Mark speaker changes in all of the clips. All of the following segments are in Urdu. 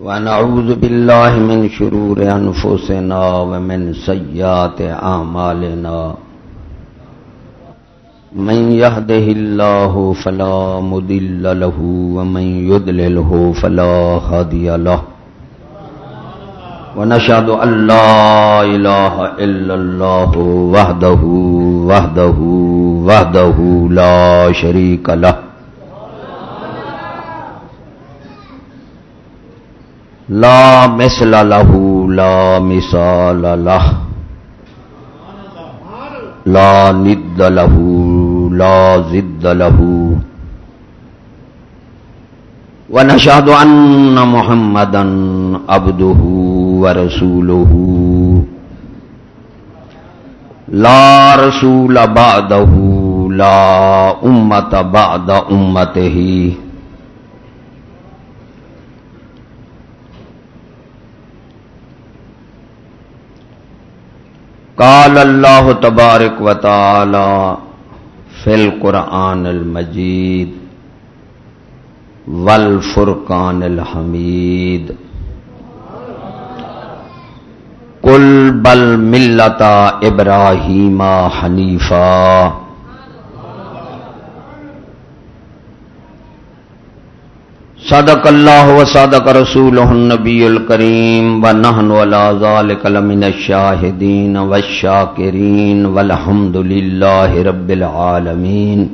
Speaker 1: ونعوذ بالله من شرور أنفسنا ومن سيئات أعمالنا من يهده الله فلا مضل له ومن يضلله فلا هادي له. ونشهد أن لا إله إلا الله وحده وحده وحده لا شريك له. لا مثل له، لا مثال له. لا ند له، لا زد له. ونشهد أن محمدا عبده ورسوله. لا رسول بعده، لا أمة بعد أمته. قال اللہ تبارک و تعالی في القرآن المجید والفرقان الحمید کل بل ملتا ابراہیم حنیفہ صدق اللہ و صدق رسول النبی الکریم و نحن ولا ذالک لمن الشاہدین والشاکرین والحمد للہ رب العالمین.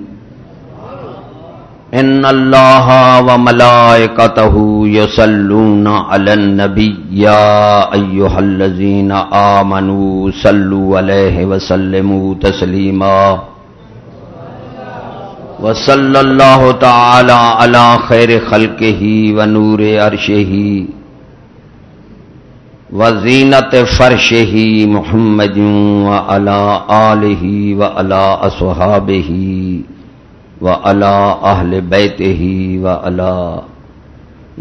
Speaker 1: ان اللہ و ملائکتہ یسلون علی النبی یا ایوہ الذین آمنوا صلو علیہ وسلموا تسلیما. وصل اللہ تعالی علی خیر خلق ہی و نور عرش ہی و زینت فرش ہی محمد و ہی و علا اصحاب ہی و علا اہل بیت ہی و علا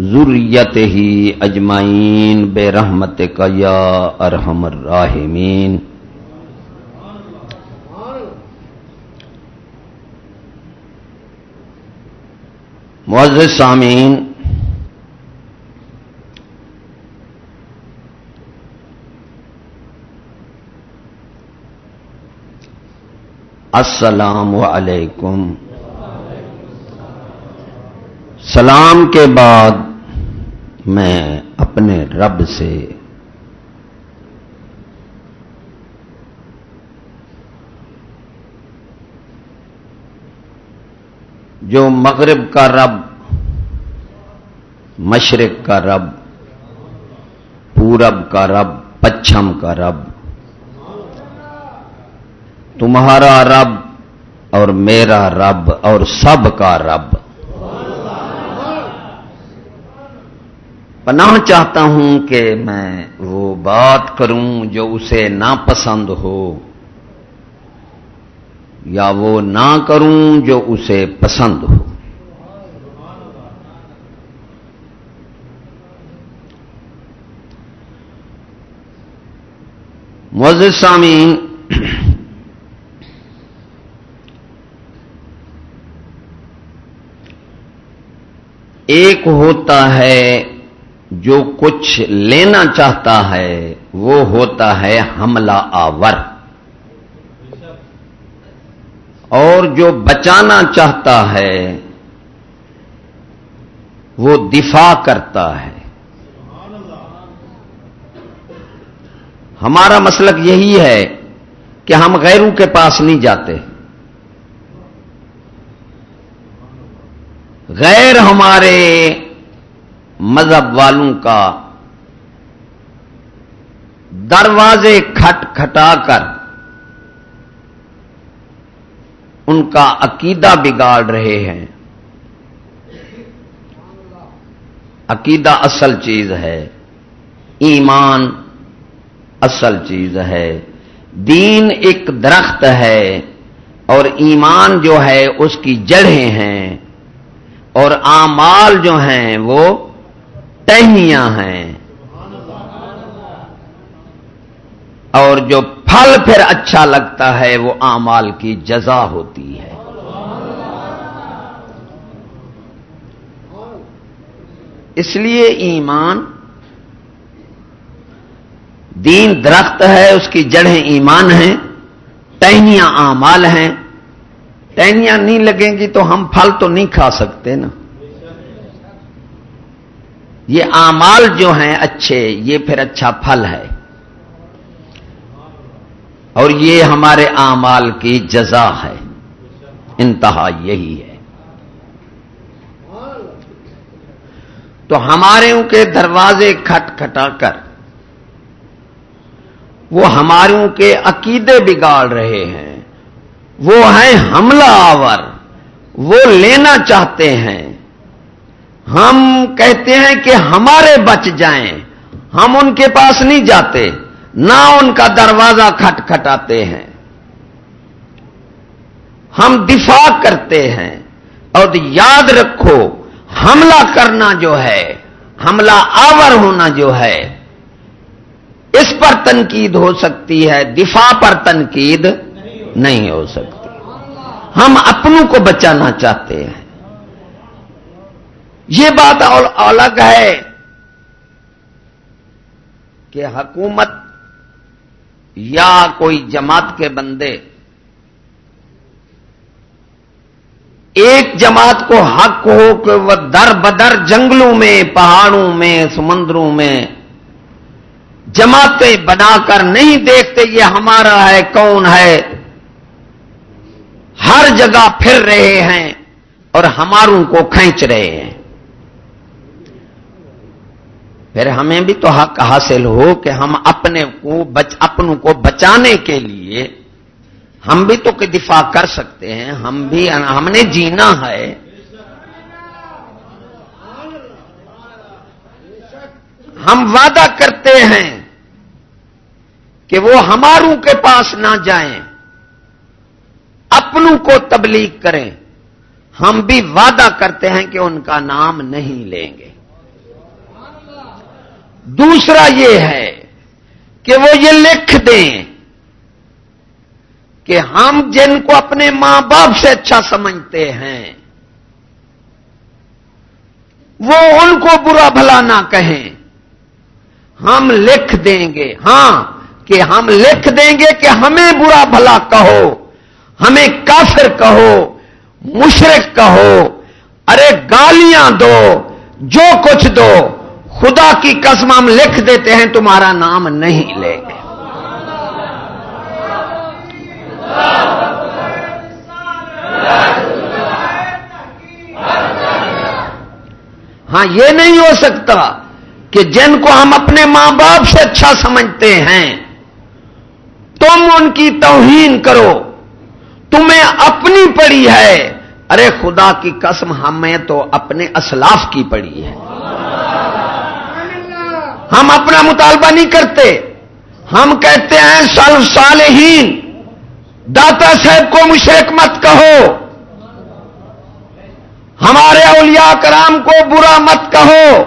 Speaker 1: ذریت ہی اجمعین بے رحمت یا ارحم الراحمین معزز سامعین السلام علیکم۔ سلام کے بعد میں اپنے رب سے جو مغرب کا رب، مشرق کا رب، پورب کا رب، پچھم کا رب، تمہارا رب اور میرا رب اور سب کا رب۔ پناہ چاہتا ہوں کہ میں وہ بات کروں جو اسے ناپسند ہو۔ یا وہ نہ کروں جو اسے پسند ہو۔ سامین ایک ہوتا ہے جو کچھ لینا چاہتا ہے، وہ ہوتا ہے حملہ آور۔ اور جو بچانا چاہتا ہے، وہ دفاع کرتا ہے۔ ہمارا مسلک یہی ہے کہ ہم غیروں کے پاس نہیں جاتے۔ غیر ہمارے مذہب والوں کا دروازے کھٹ کھٹا کر ان کا عقیدہ بگاڑ رہے ہیں۔ عقیدہ اصل چیز ہے۔ ایمان اصل چیز ہے۔ دین ایک درخت ہے اور ایمان جو ہے اس کی جڑیں ہیں اور آمال جو ہیں وہ ٹہنیاں ہیں۔ اور جو پھل پھر اچھا لگتا ہے وہ آمال کی جزا ہوتی ہے۔ اس لیے ایمان دین درخت ہے، اس کی جڑیں ایمان ہیں، ٹہنیاں آمال ہیں۔ ٹہنیاں نہیں لگیں گی تو ہم پھل تو نہیں کھا سکتے نا۔ یہ آمال جو ہیں اچھے، یہ پھر اچھا پھل ہے۔ اور یہ ہمارے آمال کی جزا ہے۔ انتہا یہی ہے۔ تو ہمارے کے دروازے کھٹ کھٹا کر، وہ ہماروں کے عقیدے بگاڑ رہے ہیں۔ وہ ہیں حملہ آور، وہ لینا چاہتے ہیں۔ ہم کہتے ہیں کہ ہمارے بچ جائیں، ہم ان کے پاس نہیں جاتے۔ نہ ان کا دروازہ کھٹ کھٹاتے ہیں۔ ہم دفاع کرتے ہیں۔ اور یاد رکھو، حملہ کرنا جو ہے، حملہ آور ہونا جو ہے، اس پر تنقید ہو سکتی ہے، دفاع پر تنقید نہیں ہو سکتی۔ ہم اپنوں کو بچانا چاہتے ہیں۔ یہ بات الگ ہے کہ حکومت یا کوئی جماعت کے بندے ایک جماعت کو حق ہو کہ وہ در بدر جنگلوں میں، پہاڑوں میں، سمندروں میں جماعتیں بنا کر نہیں دیکھتے یہ ہمارا ہے، کون ہے؟ ہر جگہ پھر رہے ہیں اور ہماروں کو کھینچ رہے ہیں۔ پھر ہمیں بھی تو حق حاصل ہو کہ ہم اپنے کو بچ اپنوں کو بچانے کے لیے ہم بھی تو دفاع کر سکتے ہیں، ہم بھی ہم نے جینا ہے۔ ہم وعدہ کرتے ہیں کہ وہ ہماروں کے پاس نہ جائیں۔ اپنوں کو تبلیغ کریں۔ ہم بھی وعدہ کرتے ہیں کہ ان کا نام نہیں لیں گے۔ دوسرا یہ ہے کہ وہ یہ لکھ دیں کہ ہم جن کو اپنے ماں باپ سے اچھا سمجھتے ہیں، وہ ان کو برا بھلا نہ کہیں۔ ہم لکھ دیں گے ہاں کہ ہم لکھ دیں گے کہ ہمیں برا بھلا کہو، ہمیں کافر کہو، مشرق کہو، ارے گالیاں دو، جو کچھ دو۔ خدا کی قسم ہم لکھ دیتے ہیں، تمہارا نام نہیں لیں گے ہاں یہ نہیں ہو سکتا کہ جن کو ہم اپنے ماں باپ سے اچھا سمجھتے ہیں، تم ان کی توہین کرو۔ تمہیں اپنی پڑی ہے۔ ارے، خدا کی قسم، ہمیں تو اپنے اسلاف کی پڑی ہے۔ ہم اپنا مطالبہ نہیں کرتے۔ ہم کہتے ہیں سال صالحین۔ داتا صاحب کو مشرق مت کہو۔ ہمارے اولیاء کرام کو برا مت کہو۔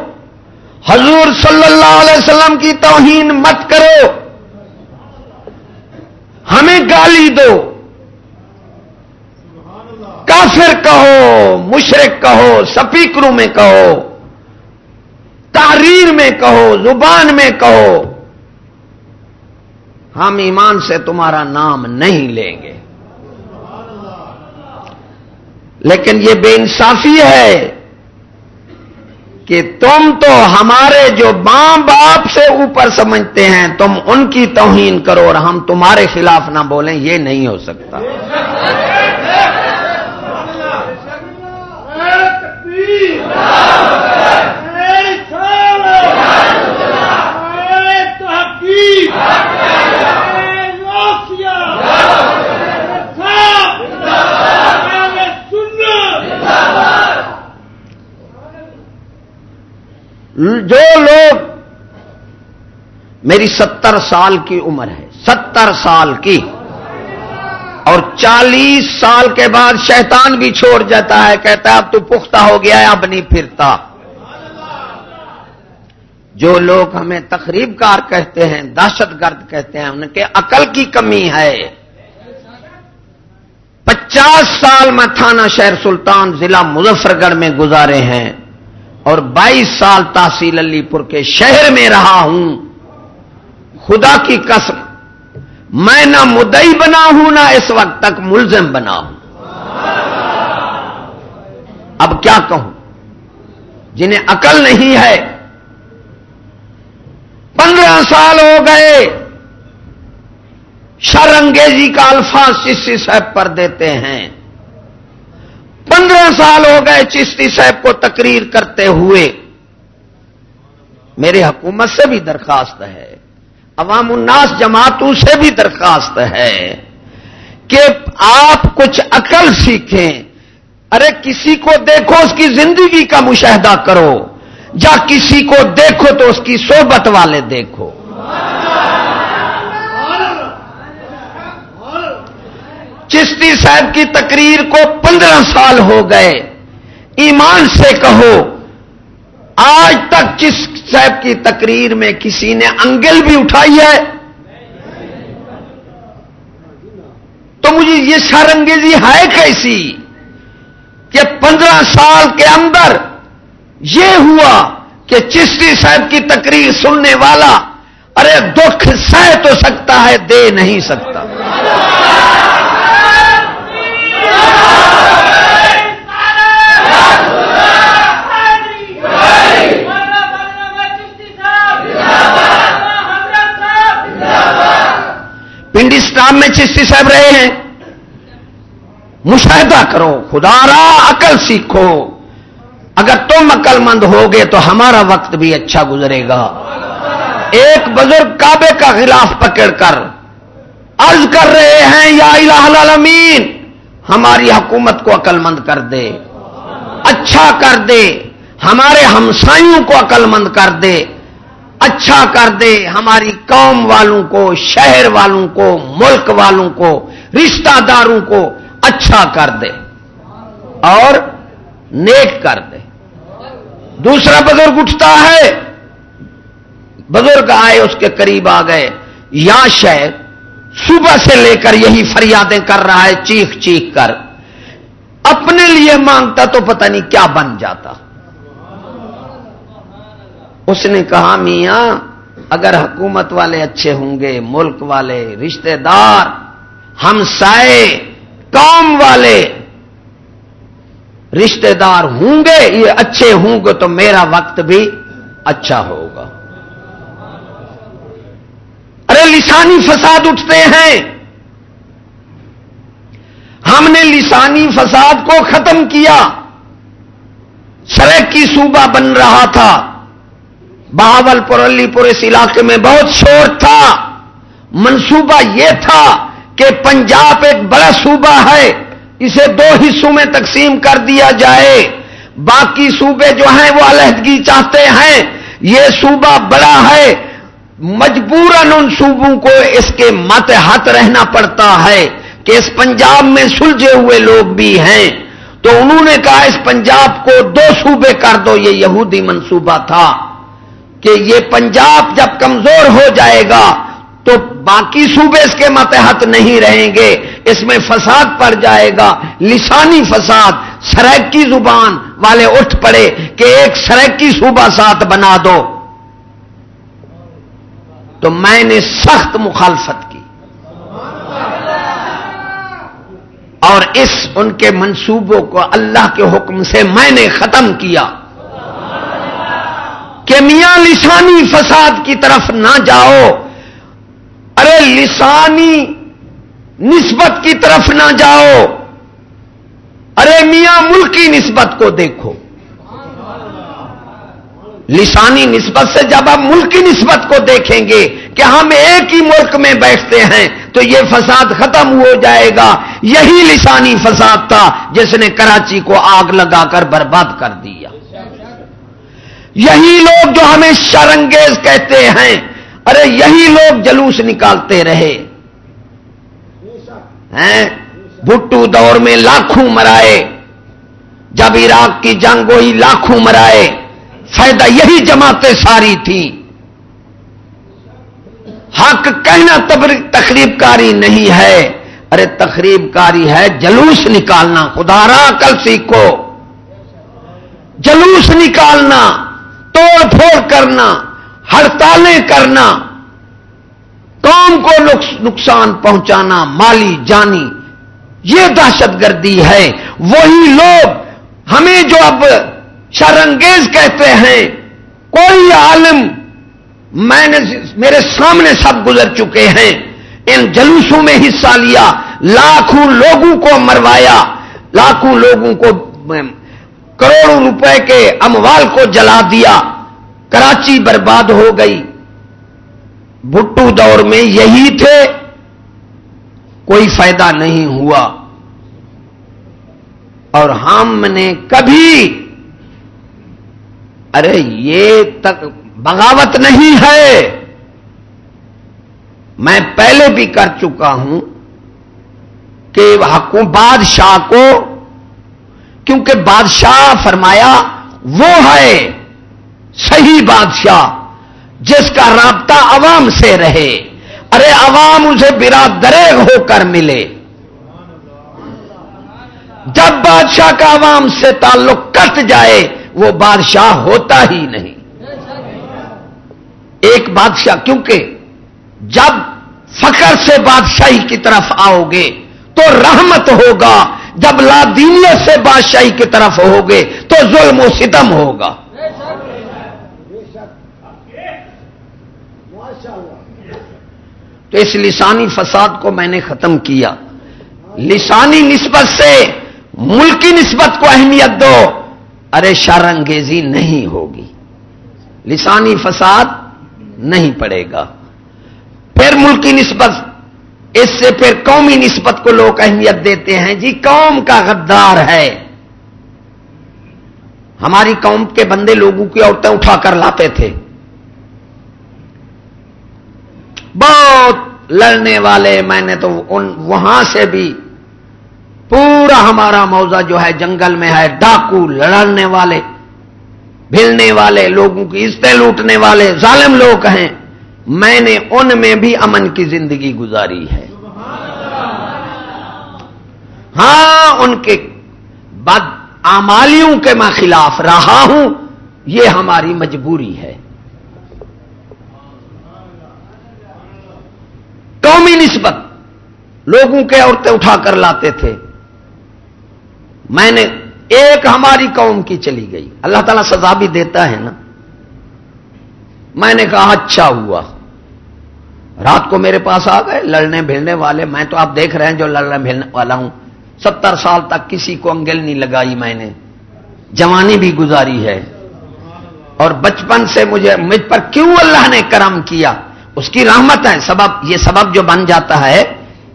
Speaker 1: حضور صلی اللہ علیہ وسلم کی توہین مت کرو۔ ہمیں گالی دو۔ کافر کہو مشرق کہو، سپیکروں میں کہو۔ تحریر میں کہو، زبان میں کہو، ہم ایمان سے تمہارا نام نہیں لیں گے۔ لیکن یہ بے انصافی ہے کہ تم تو ہمارے جو ماں باپ سے اوپر سمجھتے ہیں، تم ان کی توہین کرو اور ہم تمہارے خلاف نہ بولیں، یہ نہیں ہو سکتا۔ جو لوگ میری ستر سال کی عمر ہے، ستر سال کی، اور چالیس سال کے بعد شیطان بھی چھوڑ جاتا ہے، کہتا ہے، اب تو پختہ ہو گیا ہے، اب نہیں پھرتا۔ جو لوگ ہمیں تقریب کار کہتے ہیں، دہشت گرد کہتے ہیں، ان کے عقل کی کمی ہے۔ پچاس سال میں تھانہ شہر سلطان ضلع مظفر گڑھ میں گزارے ہیں اور بائیس سال تحصیل علی پور کے شہر میں رہا ہوں۔ خدا کی قسم، میں نہ مدئی بنا ہوں، نہ اس وقت تک ملزم بنا ہوں۔ اب کیا کہوں؟ جنہیں عقل نہیں ہے پندرہ سال ہو گئے۔ شرنگیزی کا الفاظ چشتی صاحب پر دیتے ہیں۔ پندرہ سال ہو گئے چشتی صاحب کو تقریر کرتے ہوئے۔ میری حکومت سے بھی درخواست ہے۔ عوام الناس جماعتوں سے بھی درخواست ہے کہ آپ کچھ عقل سیکھیں۔ ارے کسی کو دیکھو اس کی زندگی کا مشاہدہ کرو۔ جا کسی کو دیکھو تو اس کی صحبت والے دیکھو۔ چشتی صاحب کی تقریر کو پندرہ سال ہو گئے۔ ایمان سے کہو، آج تک چس صاحب کی تقریر میں کسی نے انگل بھی اٹھائی ہے؟ تو مجھے یہ شرنگیزی ہے کیسی کہ پندرہ سال کے اندر یہ ہوا کہ چشتی صاحب کی تقریر سننے والا، ارے دکھ سہ تو سکتا ہے، دے نہیں سکتا۔ پنڈسٹان میں چشتی صاحب رہے ہیں۔ مشاہدہ کرو، خدا را عقل سیکھو۔ اگر تم عقل مند ہوگے تو ہمارا وقت بھی اچھا گزرے گا۔ ایک بزرگ کعبے کا خلاف پکڑ کر عرض کر رہے ہیں، یا الہ العالمین، ہماری حکومت کو عقل مند کر دے اچھا کر دے، ہمارے ہمسایوں کو عقل مند کر دے اچھا کر دے، ہماری قوم والوں کو، شہر والوں کو، ملک والوں کو، رشتہ داروں کو اچھا کر دے اور نیک کر دے۔ دوسرا بزرگ اٹھتا ہے۔ بزرگ آئے، اس کے قریب آ گئے۔ یا شہر، صبح سے لے کر یہی فریادیں کر رہا ہے، چیخ چیخ کر۔ اپنے لیے مانگتا تو پتہ نہیں کیا بن جاتا۔ اس نے کہا، میاں، اگر حکومت والے اچھے ہوں گے، ملک والے، رشتہ دار، ہم سائے، قوم والے رشتہ دار ہوں گے، یہ اچھے ہوں گے تو میرا وقت بھی اچھا ہوگا۔ ارے، لسانی فساد اٹھتے ہیں۔ ہم نے لسانی فساد کو ختم کیا۔ سڑک کی صوبہ بن رہا تھا۔ بہاول پور علی پور اس علاقے میں بہت شور تھا۔ منصوبہ یہ تھا کہ پنجاب ایک بڑا صوبہ ہے۔ اسے دو حصوں میں تقسیم کر دیا جائے۔ باقی صوبے جو ہیں وہ علیحدگی چاہتے ہیں۔ یہ صوبہ بڑا ہے۔ مجبوراً ان صوبوں کو اس کے مت ہاتھ رہنا پڑتا ہے کہ اس پنجاب میں سلجھے ہوئے لوگ بھی ہیں۔ تو انہوں نے کہا اس پنجاب کو دو صوبے کر دو، یہ یہودی منصوبہ تھا کہ یہ پنجاب جب کمزور ہو جائے گا تو باقی صوبے اس کے ماتحت نہیں رہیں گے۔ اس میں فساد پڑ جائے گا۔ لسانی فساد سریک کی زبان والے اٹھ پڑے کہ ایک سریک صوبہ ساتھ بنا دو۔ تو میں نے سخت مخالفت کی۔ اور اس ان کے منصوبوں کو اللہ کے حکم سے میں نے ختم کیا۔ کہ میاں لسانی فساد کی طرف نہ جاؤ۔ ارے لسانی نسبت کی طرف نہ جاؤ۔ ارے میاں ملکی نسبت کو دیکھو۔ لسانی نسبت سے جب آپ ملکی نسبت کو دیکھیں گے کہ ہم ایک ہی ملک میں بیٹھتے ہیں، تو یہ فساد ختم ہو جائے گا۔ یہی لسانی فساد تھا جس نے کراچی کو آگ لگا کر برباد کر دیا۔ یہی لوگ جو ہمیں شرنگیز کہتے ہیں، ارے یہی لوگ جلوس نکالتے رہے۔ بھٹو دور میں لاکھوں مرائے جب عراق کی جنگ ہوئی لاکھوں مرائے۔ فائدہ یہی جماعتیں ساری تھیں۔ حق کہنا تقریب کاری نہیں ہے۔ ارے تقریب کاری ہے جلوس نکالنا، خدا را کل سیکھو۔ جلوس نکالنا، توڑ پھوڑ کرنا، ہڑتالیں کرنا۔ قوم کو نقصان پہنچانا، مالی جانی۔ یہ دہشت گردی ہے۔ وہی لوگ ہمیں جو اب شرنگیز کہتے ہیں، کوئی عالم میں نے میرے سامنے سب گزر چکے ہیں۔ ان جلوسوں میں حصہ لیا، لاکھوں لوگوں کو مروایا۔ لاکھوں لوگوں کو کروڑوں روپے کے اموال کو جلا دیا۔ کراچی برباد ہو گئی۔ بھٹو دور میں یہی تھے، کوئی فائدہ نہیں ہوا۔ اور ہم نے کبھی، ارے یہ تک بغاوت نہیں ہے۔ میں پہلے بھی کر چکا ہوں کہ حکومت بادشاہ کو، کیونکہ بادشاہ فرمایا وہ ہے صحیح بادشاہ۔ جس کا رابطہ عوام سے رہے، ارے عوام اسے برادرے ہو کر ملے۔ جب بادشاہ کا عوام سے تعلق کٹ جائے، وہ بادشاہ ہوتا ہی نہیں۔ ایک بادشاہ، کیونکہ جب فخر سے بادشاہی کی طرف آؤ گے، تو رحمت ہوگا۔ جب لادینیت سے بادشاہی کی طرف ہوگے، تو ظلم و ستم ہوگا۔ تو اس لسانی فساد کو میں نے ختم کیا۔ لسانی نسبت سے ملکی نسبت کو اہمیت دو۔ ارے شرنگیزی نہیں ہوگی۔ لسانی فساد نہیں پڑے گا۔ پھر ملکی نسبت، اس سے پھر قومی نسبت کو لوگ اہمیت دیتے ہیں۔ جی قوم کا غدار ہے۔ ہماری قوم کے بندے لوگوں کی عورتیں اٹھا کر لاتے تھے۔ بہت لڑنے والے میں نے تو ان وہاں سے بھی پورا ہمارا موضع جو ہے جنگل میں ہے، ڈاکو لڑنے والے، بھیلنے والے، لوگوں کی عزتیں لوٹنے والے، ظالم لوگ ہیں۔ میں نے ان میں بھی امن کی زندگی گزاری ہے۔ ہاں ان کے بد آمالیوں کے میں خلاف رہا ہوں، یہ ہماری مجبوری ہے۔ قومی نسبت لوگوں کے عورتیں اٹھا کر لاتے تھے۔ میں نے ایک ہماری قوم کی چلی گئی۔ اللہ تعالیٰ سزا بھی دیتا ہے نا۔ میں نے کہا اچھا ہوا۔ رات کو میرے پاس آ گئے، لڑنے بھیڑنے والے۔ میں تو آپ دیکھ رہے ہیں جو لڑنے بھیڑنے والا ہوں۔ ستر سال تک کسی کو انگل نہیں لگائی میں نے۔ جوانی بھی گزاری ہے۔ اور بچپن سے مجھے، مجھ پر کیوں اللہ نے کرم کیا؟ اس کی رحمت ہے سبب، یہ سبب جو بن جاتا ہے،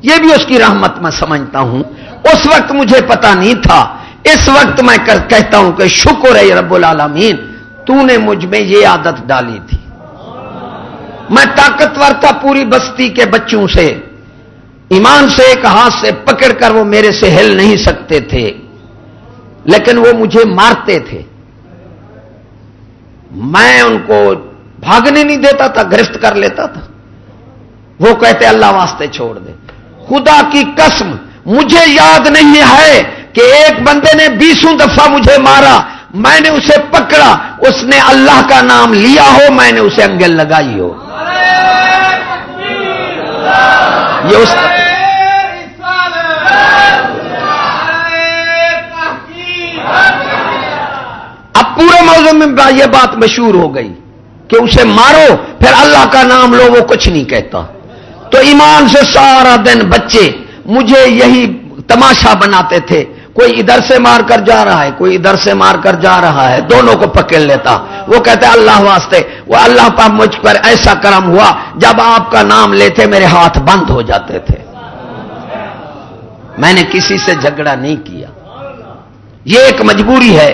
Speaker 1: یہ بھی اس کی رحمت میں سمجھتا ہوں۔ اس وقت مجھے پتا نہیں تھا۔ اس وقت میں کہتا ہوں کہ شکر ہے رب العالمین، تو نے مجھ میں یہ عادت ڈالی تھی۔ میں طاقتور تھا پوری بستی کے بچوں سے۔ ایمان سے ایک ہاتھ سے پکڑ کر وہ میرے سے ہل نہیں سکتے تھے۔ لیکن وہ مجھے مارتے تھے۔ میں ان کو بھاگنے نہیں دیتا تھا، گرفت کر لیتا تھا۔ وہ کہتے، اللہ واسطے چھوڑ دے۔ خدا کی قسم، مجھے یاد نہیں ہے کہ ایک بندے نے بیسوں دفعہ مجھے مارا۔ میں نے اسے پکڑا، اس نے اللہ کا نام لیا ہو، میں نے اسے انگل لگائی ہو۔ یہ اس اب پورے موضوع میں یہ بات مشہور ہو گئی۔ کہ اسے مارو، پھر اللہ کا نام لو، وہ کچھ نہیں کہتا۔ تو ایمان سے سارا دن بچے، مجھے یہی تماشا بناتے تھے۔ کوئی ادھر سے مار کر جا رہا ہے، کوئی ادھر سے مار کر جا رہا ہے، دونوں کو پکڑ لیتا۔ وہ کہتے اللہ واسطے، وہ اللہ پر مجھ پر ایسا کرم ہوا، جب آپ کا نام لیتے، میرے ہاتھ بند ہو جاتے تھے۔ میں نے کسی سے جھگڑا نہیں کیا۔ یہ ایک مجبوری ہے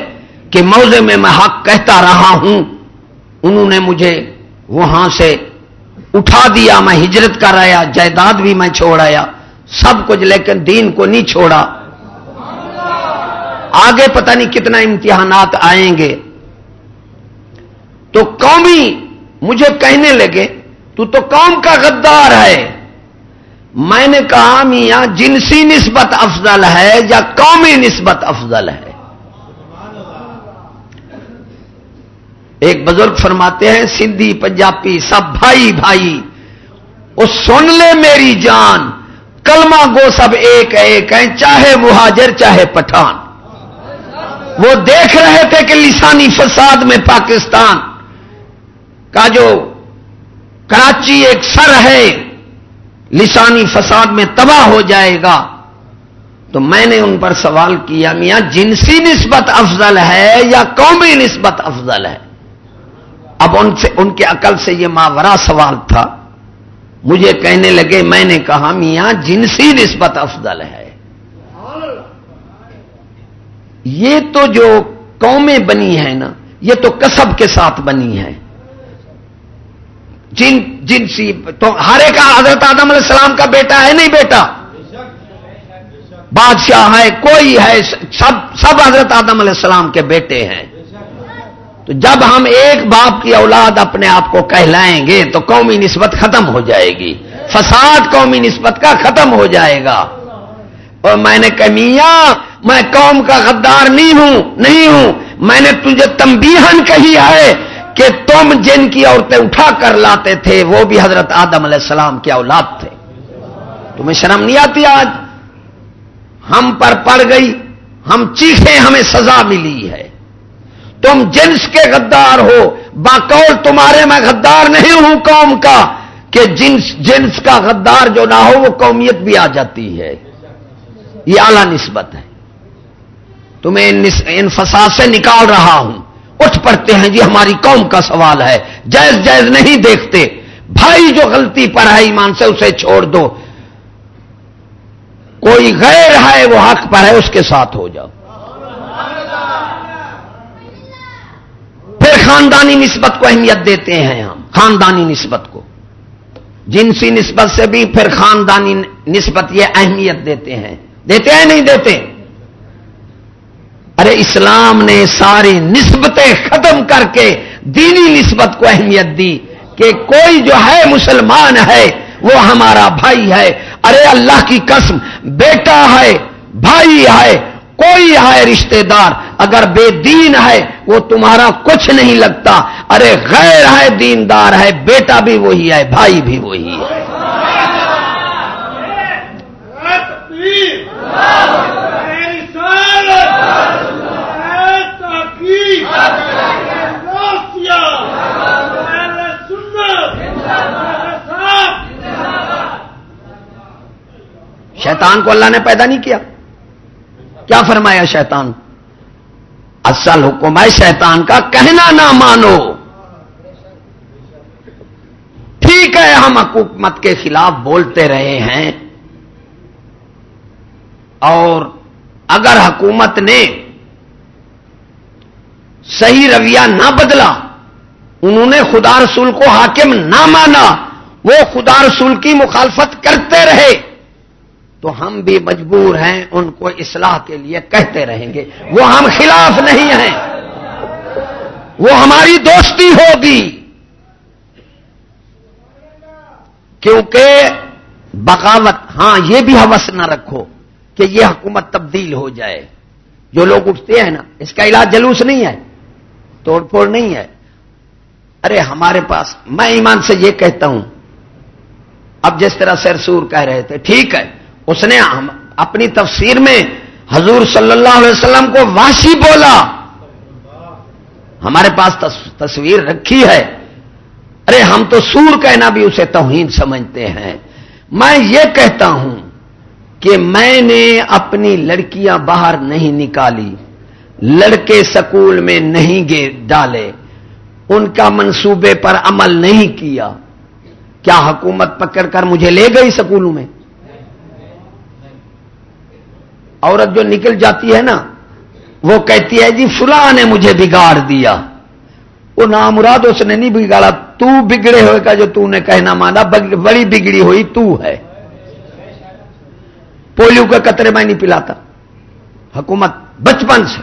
Speaker 1: کہ موزے میں میں حق کہتا رہا ہوں انہوں نے مجھے وہاں سے اٹھا دیا، میں ہجرت کر آیا، جائیداد بھی میں چھوڑ آیا، سب کچھ، لیکن دین کو نہیں چھوڑا۔ آگے پتہ نہیں کتنا امتحانات آئیں گے۔ تو قومی مجھے کہنے لگے، تو تو قوم کا غدار ہے۔ میں نے کہا، میاں، جنسی نسبت افضل ہے یا قومی نسبت افضل ہے؟ ایک بزرگ فرماتے ہیں، سندھی، پنجابی، سب بھائی بھائی، وہ سن لے میری جان، کلمہ گو سب ایک ایک، ہیں، چاہے مہاجر چاہے پٹھان۔ وہ دیکھ رہے تھے کہ لسانی فساد میں پاکستان کا جو کراچی ایک سر ہے، لسانی فساد میں تباہ ہو جائے گا۔ تو میں نے ان پر سوال کیا، میاں، جنسی نسبت افضل ہے یا قومی نسبت افضل ہے؟ اب ان سے ان کے عقل سے یہ ماورا سوال تھا۔ مجھے کہنے لگے، میں نے کہا، میاں، جنسی نسبت افضل ہے۔ یہ تو جو قومیں بنی ہیں نا، یہ تو کسب کے ساتھ بنی ہے جن جنسی تو ہر ایک حضرت آدم علیہ السلام کا بیٹا ہے، نہیں بیٹا؟ بادشاہ ہے، کوئی ہے، سب سب حضرت آدم علیہ السلام کے بیٹے ہیں۔ تو جب ہم ایک باپ کی اولاد اپنے آپ کو کہلائیں گے تو قومی نسبت ختم ہو جائے گی۔ فساد قومی نسبت کا ختم ہو جائے گا۔ اور میں نے کہا میں قوم کا غدار نہیں ہوں نہیں ہوں۔ میں نے تجھے تمبیہن کہی ہے کہ تم جن کی عورتیں اٹھا کر لاتے تھے، وہ بھی حضرت آدم علیہ السلام کے اولاد تھے۔ تمہیں شرم نہیں آتی آج؟ ہم پر پڑ گئی، ہم چیخیں، ہمیں سزا ملی ہے۔ تم جنس کے غدار ہو۔ باقول تمہارے میں غدار نہیں ہوں قوم کا، کہ جنس جنس کا غدار جو نہ ہو، وہ قومیت بھی آ جاتی ہے۔ یہ اعلی نسبت ہے۔ تمہیں ان فساد سے نکال رہا ہوں۔ اٹھ پڑتے ہیں جی ہماری قوم کا سوال ہے۔ جائز جائز نہیں دیکھتے۔ بھائی جو غلطی پر ہے، ایمان سے اسے چھوڑ دو۔ کوئی غیر ہے، وہ حق پر ہے، اس کے ساتھ ہو جاؤ پھر خاندانی نسبت کو اہمیت دیتے ہیں ہم، خاندانی نسبت کو۔ جنسی نسبت سے بھی پھر خاندانی نسبت یہ اہمیت دیتے ہیں۔ دیتے ہیں نہیں دیتے؟ ارے اسلام نے ساری نسبتیں ختم کر کے دینی نسبت کو اہمیت دی کہ کوئی جو ہے مسلمان ہے، وہ ہمارا بھائی ہے۔ ارے اللہ کی قسم، بیٹا ہے، بھائی ہے کوئی ہے رشتہ دار، اگر بے دین ہے، وہ تمہارا کچھ نہیں لگتا۔ ارے غیر ہے، دیندار ہے، بیٹا بھی وہی ہے، بھائی بھی وہی ہے۔ شیطان کو اللہ نے پیدا نہیں کیا۔ کیا فرمایا شیطان؟ اصل حکم ہے شیطان کا کہنا نہ مانو۔ ٹھیک ہے، ہم حکومت کے خلاف بولتے رہے ہیں۔ اور اگر حکومت نے صحیح رویہ نہ بدلا، انہوں نے خدا رسول کو حاکم نہ مانا، وہ خدا رسول کی مخالفت کرتے رہے۔ تو ہم بھی مجبور ہیں ان کو اصلاح کے لیے کہتے رہیں گے۔ وہ ہم خلاف نہیں ہیں۔ وہ ہماری دوستی ہوگی۔ کیونکہ بغاوت ہاں یہ بھی حوث نہ رکھو کہ یہ حکومت تبدیل ہو جائے۔ جو لوگ اٹھتے ہیں نا، اس کا علاج جلوس نہیں ہے، توڑ پھوڑ نہیں ہے۔ ارے، ہمارے پاس، میں ایمان سے یہ کہتا ہوں۔ اب جس طرح سرسور کہہ رہے تھے، ٹھیک ہے۔ اس نے اپنی تفسیر میں حضور صلی اللہ علیہ وسلم کو واشی بولا۔ ہمارے پاس تصویر رکھی ہے۔ ارے، ہم تو سور کہنا بھی اسے توہین سمجھتے ہیں۔ میں یہ کہتا ہوں کہ میں نے اپنی لڑکیاں باہر نہیں نکالی۔ لڑکے سکول میں نہیں گے ڈالے۔ ان کا منصوبے پر عمل نہیں کیا۔ کیا حکومت پکڑ کر مجھے لے گئی سکولوں میں؟ عورت جو نکل جاتی ہے نا، وہ کہتی ہے جی فلاں نے مجھے بگاڑ دیا۔ وہ نام مراد اس نے نہیں بگاڑا، تو بگڑے ہوئے کا جو تو نے کہنا مانا بڑی بگڑی ہوئی تو ہے۔ پولیو کے قطرے میں نہیں پلاتا۔ حکومت بچپن سے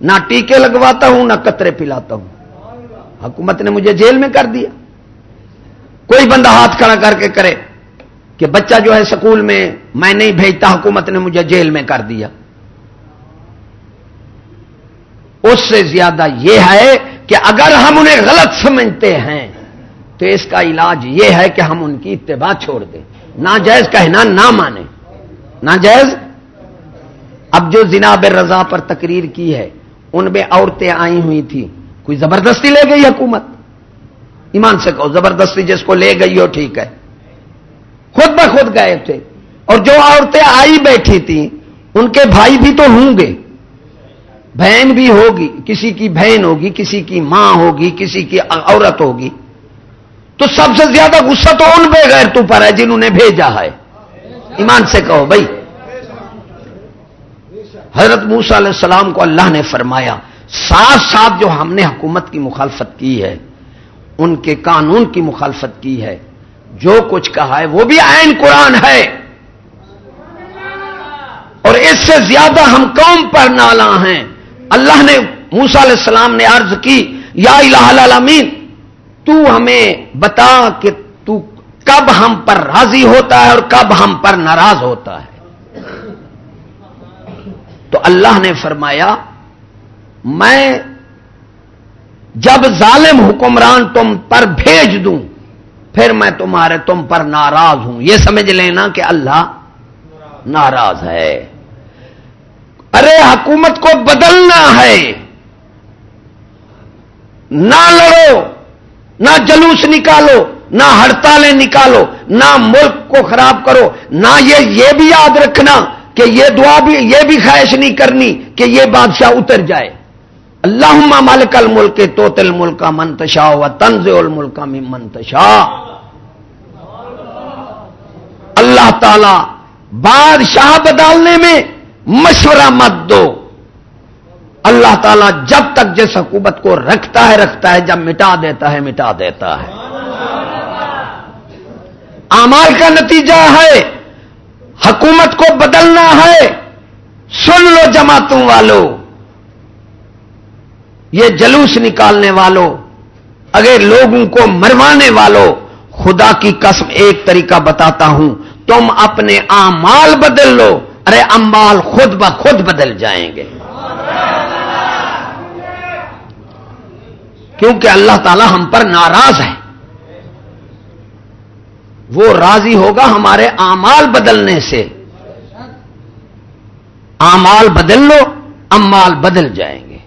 Speaker 1: نہ ٹیکے لگواتا ہوں، نہ قطرے پلاتا ہوں۔ حکومت نے مجھے جیل میں کر دیا۔ کوئی بندہ ہاتھ کھڑا کر کے کرے۔ کہ بچہ جو ہے سکول میں میں نہیں بھیجتا، حکومت نے مجھے جیل میں کر دیا۔ اس سے زیادہ یہ ہے کہ اگر ہم انہیں غلط سمجھتے ہیں، تو اس کا علاج یہ ہے کہ ہم ان کی اتباع چھوڑ دیں۔ ناجائز کہنا نہ مانے ناجائز؟ اب جو جناب رضا پر تقریر کی ہے، ان میں عورتیں آئی ہوئی تھی کوئی زبردستی لے گئی حکومت؟ ایمان سے کہو، زبردستی جس کو لے گئی ہو، ٹھیک ہے۔ خود بخود گئے تھے اور جو عورتیں آئی بیٹھی تھیں، ان کے بھائی بھی تو ہوں گے۔ بہن بھی ہوگی، کسی کی بہن ہوگی، کسی کی ماں ہوگی، کسی کی عورت ہوگی۔ تو سب سے زیادہ غصہ تو ان بے غیر تو پر ہے جنہوں نے بھیجا ہے۔ ایمان سے کہو بھائی۔ حضرت موسا علیہ السلام کو اللہ نے فرمایا، ساتھ ساتھ جو ہم نے حکومت کی مخالفت کی ہے، ان کے قانون کی مخالفت کی ہے جو کچھ کہا ہے وہ بھی آئین قرآن ہے۔ اور اس سے زیادہ ہم قوم پر نالا ہیں۔ اللہ نے موسا علیہ السلام نے عرض کی، یا الہ العالمین، تو ہمیں بتا کہ تو کب ہم پر راضی ہوتا ہے اور کب ہم پر ناراض ہوتا ہے۔ تو اللہ نے فرمایا، میں جب ظالم حکمران تم پر بھیج دوں پھر میں تمہارے تم پر ناراض ہوں۔ یہ سمجھ لینا کہ اللہ ناراض ہے۔ ارے، حکومت کو بدلنا ہے۔ نہ لڑو، نہ جلوس نکالو، نہ ہڑتالیں نکالو، نہ ملک کو خراب کرو۔ نہ یہ یہ بھی یاد رکھنا کہ یہ دعا بھی، یہ بھی خواہش نہیں کرنی کہ یہ بادشاہ اتر جائے۔ اللہ مالک الملک تو ملک کا منتشا ہوا تنز الملک کا منتشا اللہ تعالی، بادشاہ بدالنے میں مشورہ مت دو۔ اللہ تعالیٰ جب تک جس حکومت کو رکھتا ہے رکھتا ہے، جب مٹا دیتا ہے، مٹا دیتا ہے۔ امال کا نتیجہ ہے، حکومت کو بدلنا ہے۔ سن لو جماعتوں والوں یہ جلوس نکالنے والوں اگر لوگوں کو مروانے والوں خدا کی قسم ایک طریقہ بتاتا ہوں۔ تم اپنے امال بدل لو۔ ارے امال خود بخود بدل جائیں گے۔ کیونکہ اللہ تعالی ہم پر ناراض ہے۔ وہ راضی ہوگا ہمارے امال بدلنے سے۔ امال بدل لو امال بدل جائیں گے۔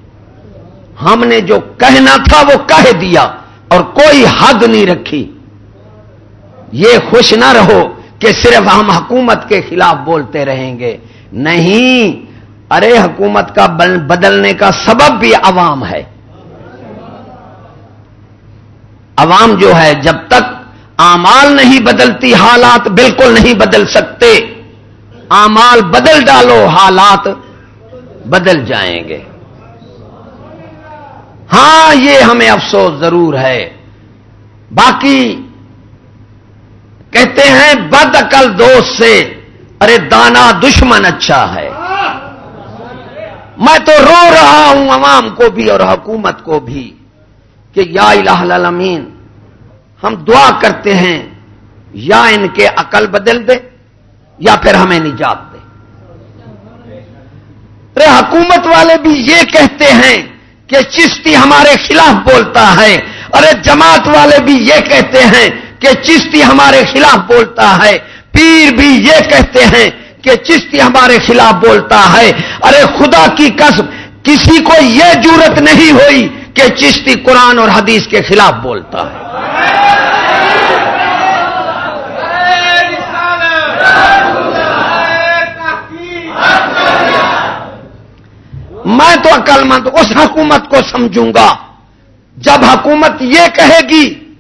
Speaker 1: ہم نے جو کہنا تھا وہ کہہ دیا اور کوئی حد نہیں رکھی۔ یہ خوش نہ رہو۔ کہ صرف ہم حکومت کے خلاف بولتے رہیں گے۔ نہیں، ارے حکومت کا بدلنے کا سبب بھی عوام ہے۔ عوام جو ہے، جب تک آمال نہیں بدلتی، حالات بالکل نہیں بدل سکتے۔ آمال بدل ڈالو، حالات بدل جائیں گے۔ ہاں یہ ہمیں افسوس ضرور ہے۔ باقی کہتے ہیں بد عقل دوست سے، ارے دانا دشمن اچھا ہے۔ میں تو رو رہا ہوں عوام کو بھی اور حکومت کو بھی کہ یا الہ العالمین ہم دعا کرتے ہیں، یا ان کے عقل بدل دے یا پھر ہمیں نجات دے۔ ارے حکومت والے بھی یہ کہتے ہیں کہ چشتی ہمارے خلاف بولتا ہے، ارے جماعت والے بھی یہ کہتے ہیں کہ چشتی ہمارے خلاف بولتا ہے۔ پیر بھی یہ کہتے ہیں کہ چشتی ہمارے خلاف بولتا ہے۔ ارے خدا کی قسم، کسی کو یہ جورت نہیں ہوئی کہ چشتی قرآن اور حدیث کے خلاف بولتا ہے۔ میں تو عقل مند اس حکومت کو سمجھوں گا۔ جب حکومت یہ کہے گی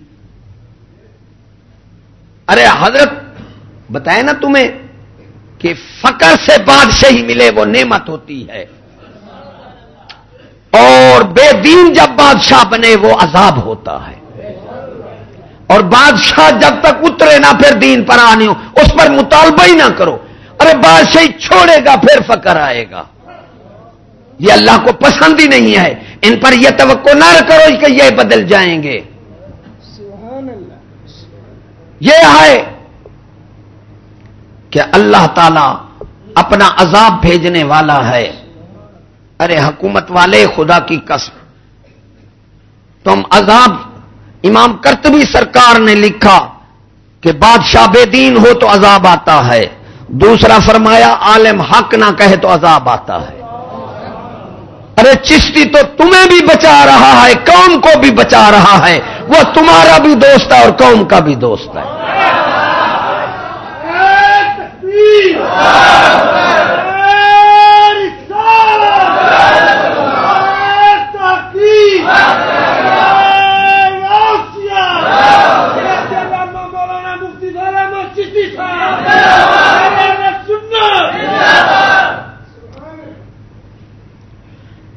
Speaker 1: ارے حضرت بتائے نا تمہیں کہ فقر سے بادشاہی ملے وہ نعمت ہوتی ہے۔ اور بے دین جب بادشاہ بنے وہ عذاب ہوتا ہے۔ اور بادشاہ جب تک اترے نہ پھر دین پر آنے ہو، اس پر مطالبہ ہی نہ کرو۔ ارے بادشاہی چھوڑے گا پھر فقر آئے گا۔ یہ اللہ کو پسند ہی نہیں ہے۔ ان پر یہ توقع نہ کرو کہ یہ بدل جائیں گے۔ یہ ہے کہ اللہ تعالی اپنا عذاب بھیجنے والا ہے۔ ارے حکومت والے، خدا کی قسم۔ تم عذاب، امام کرتبی سرکار نے لکھا کہ بادشاہ بے دین ہو تو عذاب آتا ہے۔ دوسرا فرمایا، عالم حق نہ کہے تو عذاب آتا ہے۔ ارے چشتی تو تمہیں بھی بچا رہا ہے قوم کو بھی بچا رہا ہے؟ وہ تمہارا بھی دوست ہے اور قوم کا بھی دوست ہے۔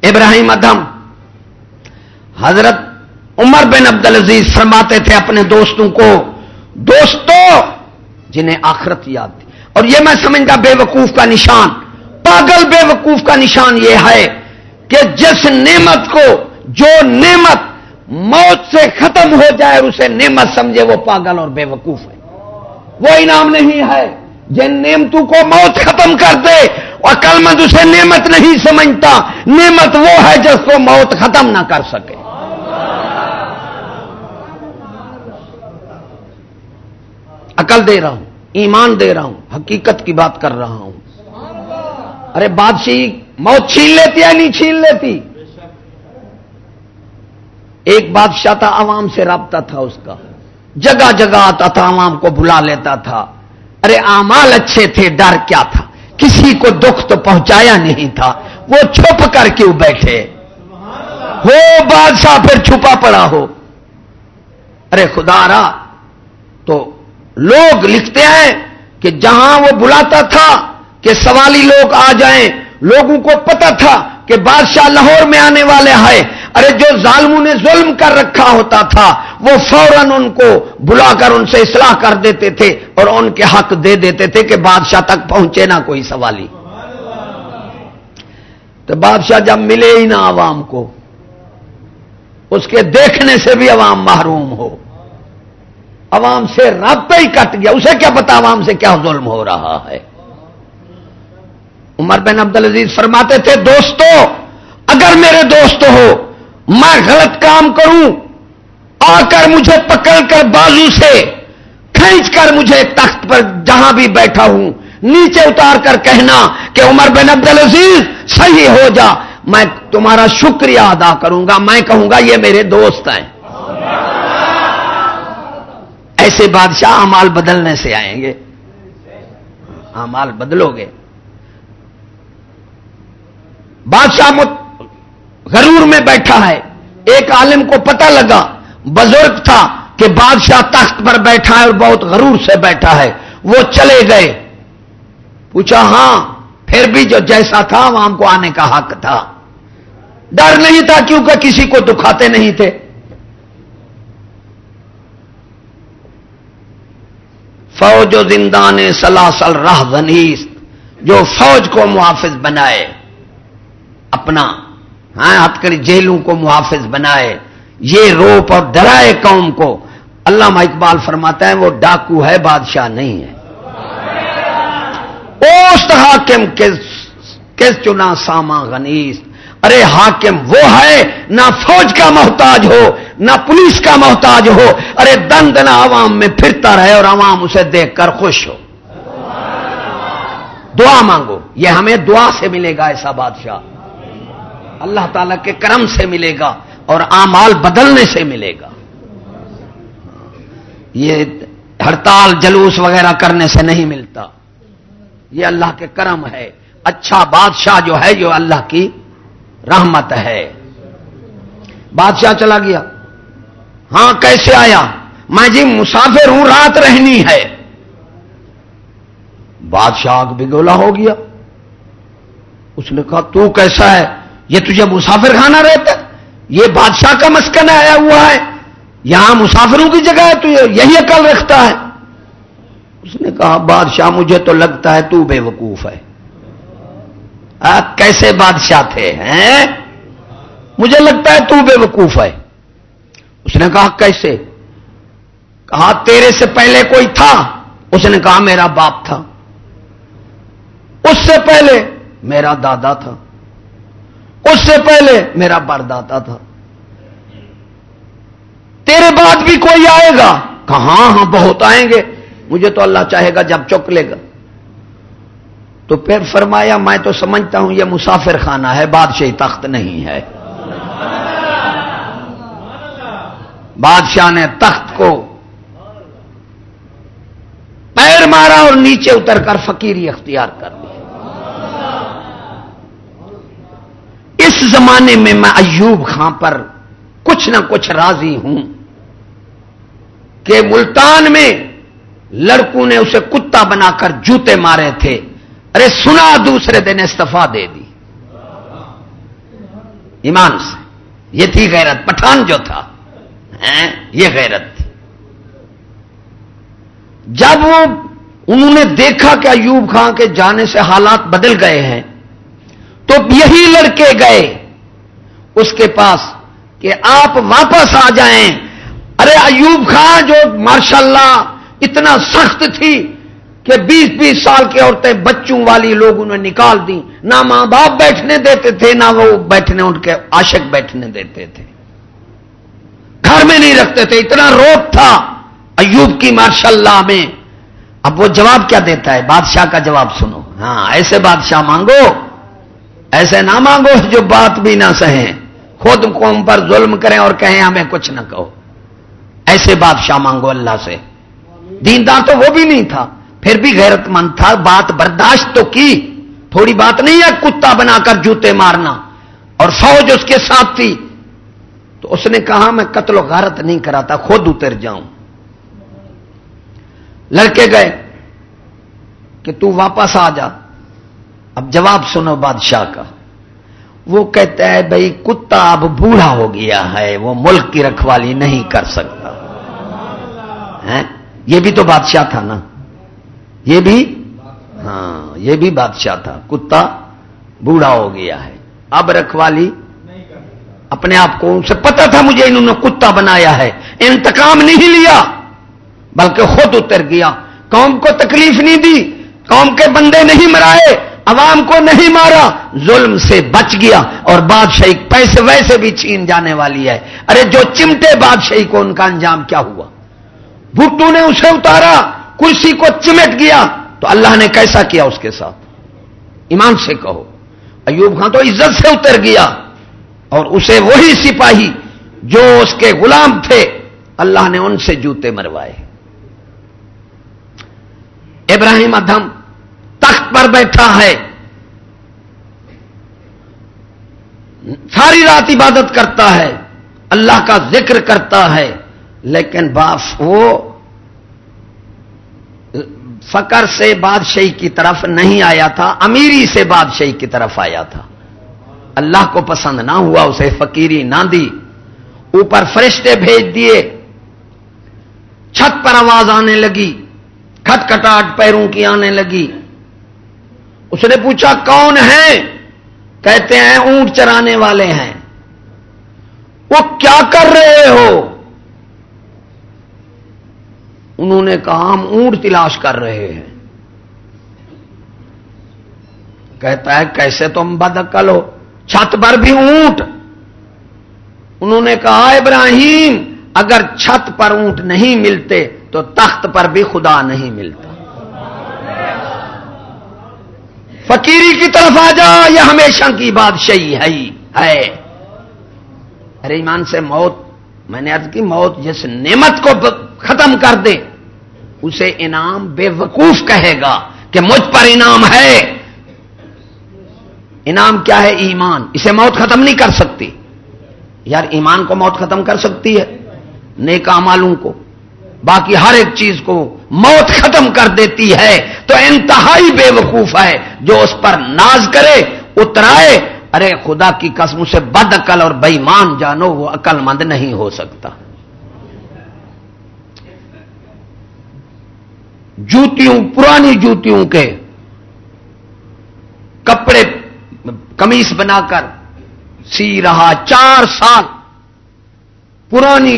Speaker 1: ابراہیم ادم حضرت عمر بن عبد العزیز فرماتے تھے اپنے دوستوں کو دوستوں جنہیں آخرت یاد تھی۔ اور یہ میں سمجھتا بے وقوف کا نشان، پاگل بے وقوف کا نشان یہ ہے کہ جس نعمت کو، جو نعمت موت سے ختم ہو جائے اسے نعمت سمجھے، وہ پاگل اور بے وقوف ہے۔ وہ انعام نہیں ہے جن نعمتوں کو موت ختم کر دے اور کل مند اسے نعمت نہیں سمجھتا۔ نعمت وہ ہے جس کو موت ختم نہ کر سکے۔ عقل دے رہا ہوں، ایمان دے رہا ہوں، حقیقت کی بات کر رہا ہوں۔ ارے بادشاہ موت چھین لیتی یا نہیں چھین لیتی؟ ایک بادشاہ تھا، عوام سے رابطہ تھا اس کا۔ جگہ جگہ آتا تھا، عوام کو بلا لیتا تھا۔ ارے امال اچھے تھے، ڈر کیا تھا؟ کسی کو دکھ تو پہنچایا نہیں تھا۔ وہ چھپ کر کیوں بیٹھے؟ ہو بادشاہ، پھر چھپا پڑا ہو۔ ارے خدا را، تو لوگ لکھتے ہیں کہ جہاں وہ بلاتا تھا کہ سوالی لوگ آ جائیں، لوگوں کو پتا تھا کہ بادشاہ لاہور میں آنے والے ہیں۔ ارے جو ظالموں نے ظلم کر رکھا ہوتا تھا، وہ فوراً ان کو بلا کر ان سے اصلاح کر دیتے تھے اور ان کے حق دے دیتے تھے کہ بادشاہ تک پہنچے نہ کوئی سوالی۔ تو بادشاہ جب ملے ہی نہ عوام کو، اس کے دیکھنے سے بھی عوام محروم ہو۔ عوام سے رابطہ ہی کٹ گیا۔ اسے کیا پتا عوام سے کیا ظلم ہو رہا ہے؟ عمر بن عبد العزیز فرماتے تھے، دوستو، اگر میرے دوست ہو، میں غلط کام کروں، آ کر مجھے پکڑ کر بازو سے کھینچ کر مجھے تخت پر جہاں بھی بیٹھا ہوں، نیچے اتار کر کہنا کہ عمر بن عبد العزیز صحیح ہو جا، میں تمہارا شکریہ ادا کروں گا، میں کہوں گا یہ میرے دوست ہیں۔ ایسے بادشاہ امال بدلنے سے آئیں گے۔ امال بدلو گے۔ بادشاہ غرور میں بیٹھا ہے۔ ایک عالم کو پتہ لگا، بزرگ تھا کہ بادشاہ تخت پر بیٹھا ہے اور بہت غرور سے بیٹھا ہے۔ وہ چلے گئے۔ پوچھا ہاں پھر بھی جو جیسا تھا عوام کو آنے کا حق تھا۔ ڈر نہیں تھا کیونکہ کسی کو دکھاتے نہیں تھے۔ فوج و زندان سلاسل راہ جو فوج کو محافظ بنائے اپنا ہاں ہتھ کری جیلوں کو محافظ بنائے یہ روپ اور ڈرائے قوم کو اللہ اقبال فرماتا ہے وہ ڈاکو ہے بادشاہ نہیں ہے۔ اوست حاکم کس چنا ساما غنیس ارے حاکم وہ ہے، نہ فوج کا محتاج ہو، نہ پولیس کا محتاج ہو۔ ارے دند نہ عوام میں پھرتا رہے اور عوام اسے دیکھ کر خوش ہو۔ دعا مانگو، یہ ہمیں دعا سے ملے گا ایسا بادشاہ۔ اللہ تعالی کے کرم سے ملے گا اور آمال بدلنے سے ملے گا۔ یہ ہڑتال، جلوس وغیرہ کرنے سے نہیں ملتا۔ یہ اللہ کے کرم ہے۔ اچھا بادشاہ جو ہے جو اللہ کی رحمت ہے۔ بادشاہ چلا گیا۔ ہاں کیسے آیا؟ میں جی مسافر ہوں، رات رہنی ہے۔ بادشاہ بگولا ہو گیا۔ اس نے کہا، تو کیسا ہے؟ یہ تجھے مسافر خانہ رہتا یہ بادشاہ کا مسکن آیا ہوا ہے۔ یہاں مسافروں کی جگہ ہے، تو یہی عقل رکھتا ہے۔ اس نے کہا، بادشاہ، مجھے تو لگتا ہے تو بے وقوف ہے۔ آ, کیسے بادشاہ تھے ہیں؟ مجھے لگتا ہے تو بے وقوف ہے۔ اس نے کہا کیسے؟ کہا تیرے سے پہلے کوئی تھا؟ اس نے کہا میرا باپ تھا۔ اس سے پہلے میرا دادا تھا۔ اس سے پہلے میرا برداتا تھا۔ تیرے بعد بھی کوئی آئے گا؟ کہاں ہاں بہت آئیں گے۔ مجھے تو اللہ چاہے گا جب چک لے گا۔ تو پھر فرمایا میں تو سمجھتا ہوں یہ مسافر خانہ ہے، بادشاہی تخت نہیں ہے۔ بادشاہ نے تخت کو پیر مارا اور نیچے اتر کر فقیری اختیار کر دی اس زمانے میں میں ایوب خان پر کچھ نہ کچھ راضی ہوں کہ ملتان میں لڑکوں نے اسے کتا بنا کر جوتے مارے تھے۔ ارے سنا دوسرے دن استفا دے دی۔ ایمان سے۔ یہ تھی غیرت۔ پٹھان جو تھا۔ ہاں، یہ غیرت۔ تھی جب وہ انہوں نے دیکھا کہ ایوب خان کے جانے سے حالات بدل گئے ہیں، تو یہی لڑکے گئے۔ اس کے پاس کہ آپ واپس آ جائیں۔ ارے ایوب خان جو ماشاءاللہ اتنا سخت تھی کہ بیس بیس سال کی عورتیں بچوں والی لوگ انہیں نکال دی نہ ماں باپ بیٹھنے دیتے تھے، نہ وہ بیٹھنے، ان کے عاشق بیٹھنے دیتے تھے۔ گھر میں نہیں رکھتے تھے، اتنا روپ تھا ایوب کی ماشاء اللہ میں۔ اب وہ جواب کیا دیتا ہے؟ بادشاہ کا جواب سنو۔ ہاں ایسے بادشاہ مانگو، ایسے نہ مانگو جو بات بھی نہ سہیں۔ خود قوم پر ظلم کریں اور کہیں ہمیں کچھ نہ کہو۔ ایسے بادشاہ مانگو اللہ سے۔ دیندار تو وہ بھی نہیں تھا۔ پھر بھی غیرت مند تھا، بات برداشت تو کی؟ تھوڑی بات نہیں ہے کتا بنا کر جوتے مارنا۔ اور فوج اس کے ساتھ تھی۔ تو اس نے کہا، میں قتل و غارت نہیں کراتا، خود اتر جاؤں۔ لڑکے گئے کہ تو واپس آ جا۔ اب جواب سنو بادشاہ کا۔ وہ کہتا ہے، بھائی کتا اب بوڑھا ہو گیا ہے، وہ ملک کی رکھوالی نہیں کر سکتا۔ یہ بھی تو بادشاہ تھا نا۔ یہ بھی ہاں یہ بھی بادشاہ تھا۔ کتا بوڑھا ہو گیا ہے۔ اب رکھوالی اپنے آپ کو ان سے پتا تھا مجھے انہوں نے کتا بنایا ہے۔ انتقام نہیں لیا، بلکہ خود اتر گیا۔ قوم کو تکلیف نہیں دی، قوم کے بندے نہیں مرائے، عوام کو نہیں مارا۔ ظلم سے بچ گیا اور بادشاہی پیسے ویسے بھی چھین جانے والی ہے۔ ارے جو چمٹے بادشاہی کو ان کا انجام کیا ہوا؟ بھٹو نے اسے اتارا۔ کرسی کو چمٹ گیا تو اللہ نے کیسا کیا اس کے ساتھ؟ ایمان سے کہو۔ ایوب خان تو عزت سے اتر گیا اور اسے وہی سپاہی جو اس کے غلام تھے، اللہ نے ان سے جوتے مروائے ابراہیم ادھم تخت پر بیٹھا ہے۔ ساری رات عبادت کرتا ہے۔ اللہ کا ذکر کرتا ہے، لیکن باف وہ فقر سے بادشاہی کی طرف نہیں آیا تھا، امیری سے بادشاہی کی طرف آیا تھا۔ اللہ کو پسند نہ ہوا، اسے فقیری نہ دی۔ اوپر فرشتے بھیج دیے۔ چھت پر آواز آنے لگی۔ کھٹ کٹاٹ پیروں کی آنے لگی۔ اس نے پوچھا، کون ہے کہتے ہیں، اونٹ چرانے والے ہیں۔ وہ کیا کر رہے ہو؟ انہوں نے کہا ہم اونٹ تلاش کر رہے ہیں۔ کہتا ہے کیسے تم بدکل ہو؟ چھت پر بھی اونٹ۔ انہوں نے کہا ابراہیم، اگر چھت پر اونٹ نہیں ملتے تو تخت پر بھی خدا نہیں ملتا۔ فقیری کی طرف آ جا، یہ ہمیشہ کی بادشاہی ہے ہے۔ ارے ایمان سے موت، میں نے ارد کی موت جس نعمت کو ختم کر دے اسے انعام بے وقوف کہے گا کہ مجھ پر انعام ہے۔ انعام کیا ہے؟ ایمان۔ اسے موت ختم نہیں کر سکتی۔ یار، ایمان کو موت ختم کر سکتی ہے، نیک مالوں کو۔ باقی ہر ایک چیز کو موت ختم کر دیتی ہے۔ تو انتہائی بے وقوف ہے۔ جو اس پر ناز کرے، اترائے، ارے خدا کی قسم سے بد عقل اور بےمان جانو، وہ عقل مند نہیں ہو سکتا۔ جوتیوں پرانی جوتیوں کے کپڑے کمیس بنا کر سی رہا چار سال پرانی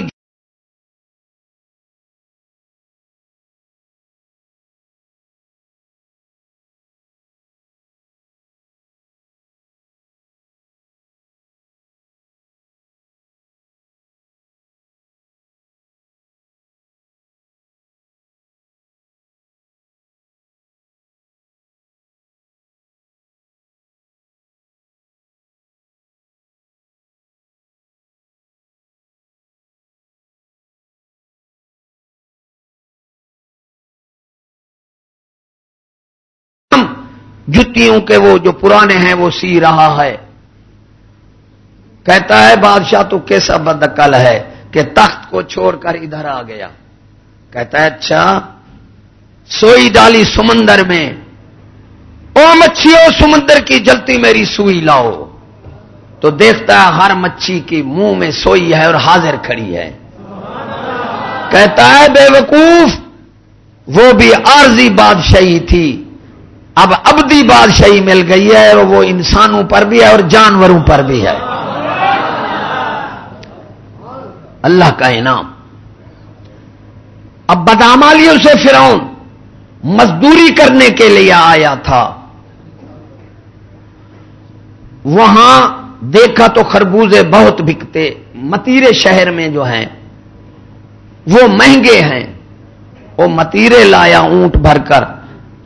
Speaker 1: جتیوں کے وہ جو پرانے ہیں وہ سی رہا ہے۔ کہتا ہے بادشاہ، تو کیسا بدکل ہے کہ تخت کو چھوڑ کر ادھر آ گیا۔ کہتا ہے اچھا سوئی ڈالی سمندر میں۔ او مچھیوں، سمندر کی جلتی میری سوئی لاؤ۔ تو دیکھتا ہے ہر مچھی کی منہ میں سوئی ہے اور حاضر کھڑی ہے۔ کہتا ہے، بے وقوف، وہ بھی عارضی بادشاہی تھی۔ اب ابدی بادشاہی مل گئی ہے اور وہ انسانوں پر بھی ہے اور جانوروں پر بھی ہے۔ اللہ کا انعام۔ اب بدامالیوں سے فرعون مزدوری کرنے کے لیے آیا تھا۔ وہاں دیکھا تو خربوزے بہت بکتے، متیرے شہر میں جو ہیں، وہ مہنگے ہیں۔ وہ متیرے لایا اونٹ بھر کر۔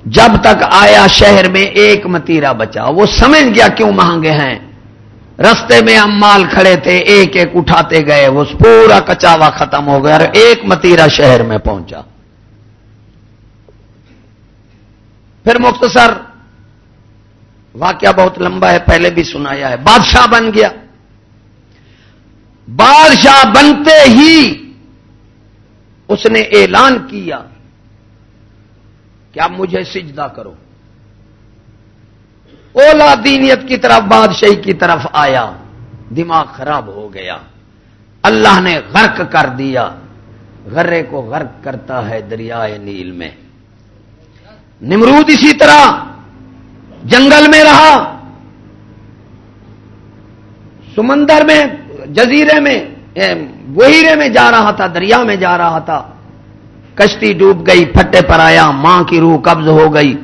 Speaker 1: جب تک آیا شہر میں ایک متیرا بچا، وہ سمجھ گیا کیوں مہنگے ہیں؟ رستے میں ہم مال کھڑے تھے، ایک ایک اٹھاتے گئے، وہ پورا کچاوا ختم ہو گیا اور ایک متیرا شہر میں پہنچا۔ پھر مختصر واقعہ بہت لمبا ہے، پہلے بھی سنایا ہے۔ بادشاہ بن گیا۔ بادشاہ بنتے ہی اس نے اعلان کیا کہ اب مجھے سجدہ کرو۔ اولا دینیت کی طرف، بادشاہی کی طرف آیا، دماغ خراب ہو گیا۔ اللہ نے غرق کر دیا۔ غرے کو غرق کرتا ہے دریائے نیل میں۔ نمرود اسی طرح جنگل میں رہا۔ سمندر میں، جزیرے میں وہیرے میں جا رہا تھا، دریا میں جا رہا تھا۔ کشتی ڈوب گئی، پھٹے پر آیا، ماں کی روح قبض ہو گئی۔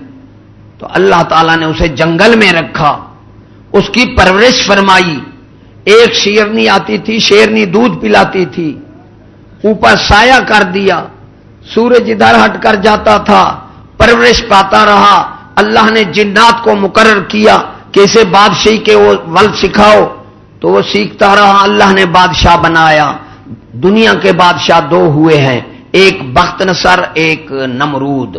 Speaker 1: تو اللہ تعالیٰ نے اسے جنگل میں رکھا۔ اس کی پرورش فرمائی۔ ایک شیرنی آتی تھی شیرنی دودھ پلاتی تھی۔ اوپر سایہ کر دیا۔ سورج ادھر ہٹ کر جاتا تھا۔ پرورش پاتا رہا۔ اللہ نے جنات کو مقرر کیا کہ اسے بادشاہی کے وہ ول سکھاؤ۔ تو وہ سیکھتا رہا، اللہ نے بادشاہ بنایا۔ دنیا کے بادشاہ دو ہوئے ہیں۔ ایک بخت نصر، ایک نمرود۔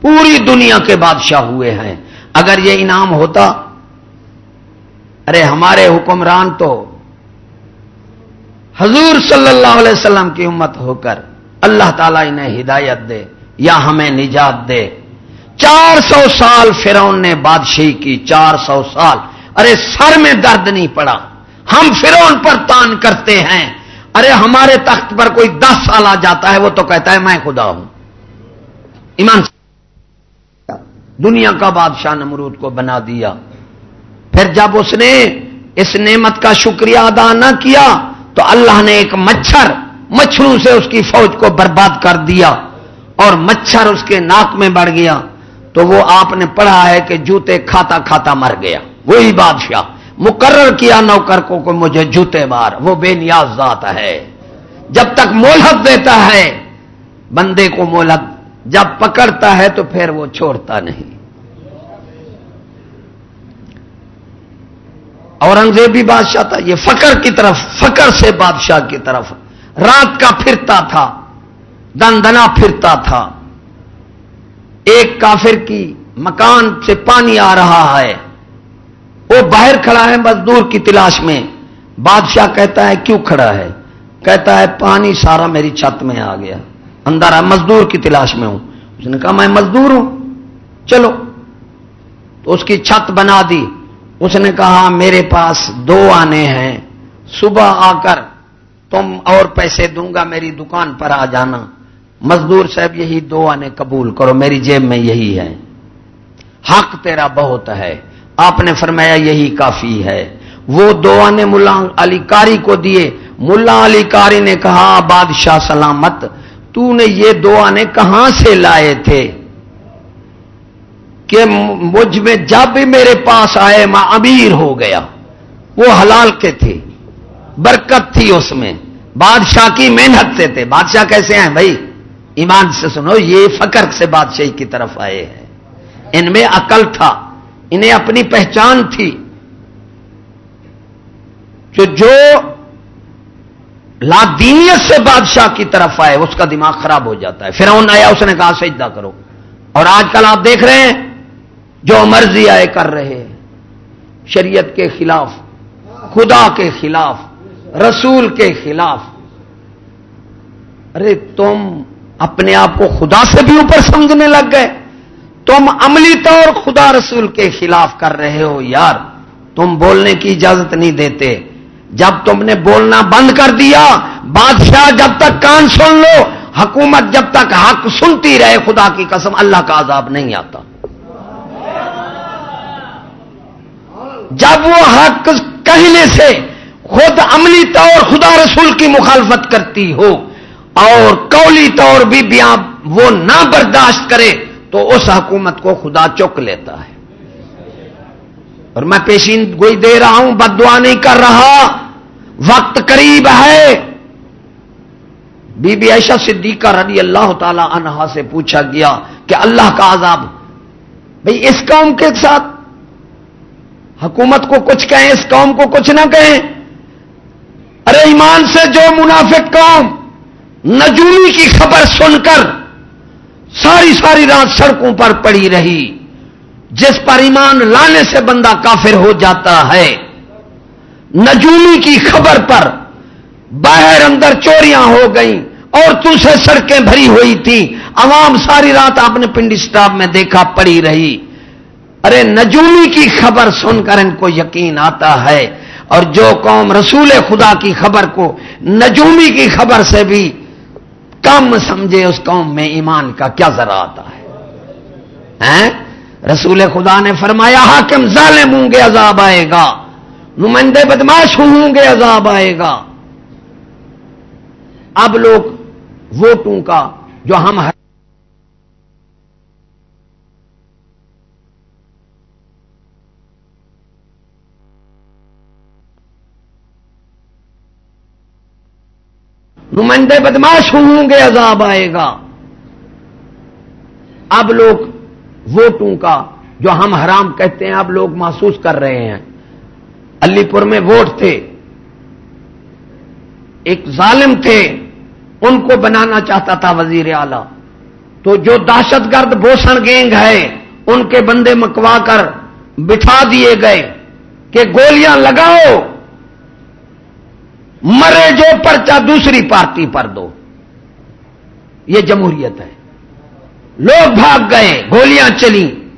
Speaker 1: پوری دنیا کے بادشاہ ہوئے ہیں۔ اگر یہ انعام ہوتا، ارے ہمارے حکمران تو حضور صلی اللہ علیہ وسلم کی امت ہو کر اللہ تعالیٰ انہیں ہدایت دے یا ہمیں نجات دے۔ چار سو سال فرون نے بادشاہی کی، چار سو سال۔ ارے سر میں درد نہیں پڑا۔ ہم فرون پر تان کرتے ہیں۔ ارے ہمارے تخت پر کوئی دس سال آ جاتا ہے وہ تو کہتا ہے میں خدا ہوں۔ ایمان دنیا کا بادشاہ نمرود کو بنا دیا۔ پھر جب اس نے اس نعمت کا شکریہ ادا نہ کیا تو اللہ نے ایک مچھر مچھروں سے اس کی فوج کو برباد کر دیا اور مچھر اس کے ناک میں بڑھ گیا تو وہ آپ نے پڑھا ہے کہ جوتے کھاتا کھاتا مر گیا۔ وہی بادشاہ۔ مقرر کیا نوکر کو کہ مجھے جوتے مار، وہ بے نیاز ذات ہے۔ جب تک مولت دیتا ہے، بندے کو مولت جب پکڑتا ہے تو پھر وہ چھوڑتا نہیں۔ اورنگزیبی بادشاہ تھا، یہ فقر کی طرف، فقر سے بادشاہ کی طرف۔ رات کا پھرتا تھا دن دنا پھرتا تھا۔ ایک کافر کی مکان سے پانی آ رہا ہے۔ وہ باہر کھڑا ہے مزدور کی تلاش میں۔ بادشاہ کہتا ہے، کیوں کھڑا ہے؟ کہتا ہے، پانی سارا میری چھت میں آ گیا۔ اندر ہے، مزدور کی تلاش میں ہوں۔ اس نے کہا، میں مزدور ہوں۔ چلو۔ تو اس کی چھت بنا دی۔ اس نے کہا، میرے پاس دو آنے ہیں۔ صبح آ کر تم اور پیسے دوں گا، میری دکان پر آ جانا۔ مزدور صاحب، یہی دو آنے قبول کرو، میری جیب میں یہی ہے۔ حق تیرا بہت ہے۔ آپ نے فرمایا یہی کافی ہے۔ وہ دو آنے ملا علی کاری کو دیے۔ ملا علی کاری نے کہا، بادشاہ سلامت، تو نے یہ دو آنے کہاں سے لائے تھے؟ کہ مجھ میں جب بھی میرے پاس آئے، میں امیر ہو گیا۔ وہ حلال کے تھے۔ برکت تھی اس میں۔ بادشاہ کی محنت سے تھے۔ بادشاہ کیسے ہیں بھائی؟ ایمان سے سنو، یہ فکر سے بادشاہی کی طرف آئے ہیں۔ ان میں عقل تھا۔ انہیں اپنی پہچان تھی جو جو لادینیت سے بادشاہ کی طرف آئے، اس کا دماغ خراب ہو جاتا ہے۔ پھر آیا، اس نے کہا، سجدہ کرو۔ اور آج کل آپ دیکھ رہے ہیں، جو مرضی آئے، کر رہے شریعت کے خلاف، خدا کے خلاف، رسول کے خلاف۔ ارے، تم اپنے آپ کو خدا سے بھی اوپر سمجھنے لگ گئے۔ تم عملی طور خدا رسول کے خلاف کر رہے ہو یار تم بولنے کی اجازت نہیں دیتے جب تم نے بولنا بند کر دیا بادشاہ جب تک کان سن لو حکومت جب تک حق سنتی رہے خدا کی قسم اللہ کا عذاب نہیں آتا جب وہ حق کہنے سے خود عملی طور خدا رسول کی مخالفت کرتی ہو اور کولی طور بھی بیاں وہ نہ برداشت کرے تو اس حکومت کو خدا چک لیتا ہے۔ اور میں پیشین گوئی دے رہا ہوں بد دعا نہیں کر رہا۔ وقت قریب ہے۔ بی بی ایشہ صدیقہ رضی اللہ تعالی عنہا سے پوچھا گیا کہ اللہ کا عذاب، بھئی اس قوم کے ساتھ حکومت کو کچھ کہیں، اس قوم کو کچھ نہ کہیں۔ ارے ایمان سے جو منافق قوم، نجومی کی خبر سن کر ساری ساری رات سڑکوں پر پڑی رہی۔ جس پر ایمان لانے سے بندہ کافر ہو جاتا ہے۔ نجومی کی خبر پر باہر اندر چوریاں ہو گئیں۔ اور سے سڑکیں بھری ہوئی تھی عوام ساری رات آپ نے پنڈی اسٹاف میں دیکھا پڑی رہی۔ ارے نجومی کی خبر سن کر ان کو یقین آتا ہے۔ اور جو قوم رسول خدا کی خبر کو نجومی کی خبر سے بھی کم سمجھے اس قوم میں ایمان کا کیا ذرا آتا ہے؟ رسول خدا نے فرمایا، حاکم ظالم ہوں گے، عذاب آئے گا۔ نمائندے بدماش ہوں گے، عذاب آئے گا۔ اب لوگ ووٹوں کا جو ہم نمائندے بدماش ہوں گے، عذاب آئے گا۔ اب لوگ ووٹوں کا جو ہم حرام کہتے ہیں، اب لوگ محسوس کر رہے ہیں۔ علی پور میں ووٹ تھے۔ ایک ظالم تھے۔ ان کو بنانا چاہتا تھا وزیر اعلی۔ تو جو دہشت گرد بوسن گینگ ہے، ان کے بندے مکوا کر بٹھا دیے گئے کہ گولیاں لگاؤ۔ مرے جو پرچہ دوسری پارٹی پر دو۔ یہ جمہوریت ہے۔ لوگ بھاگ گئے، گولیاں چلی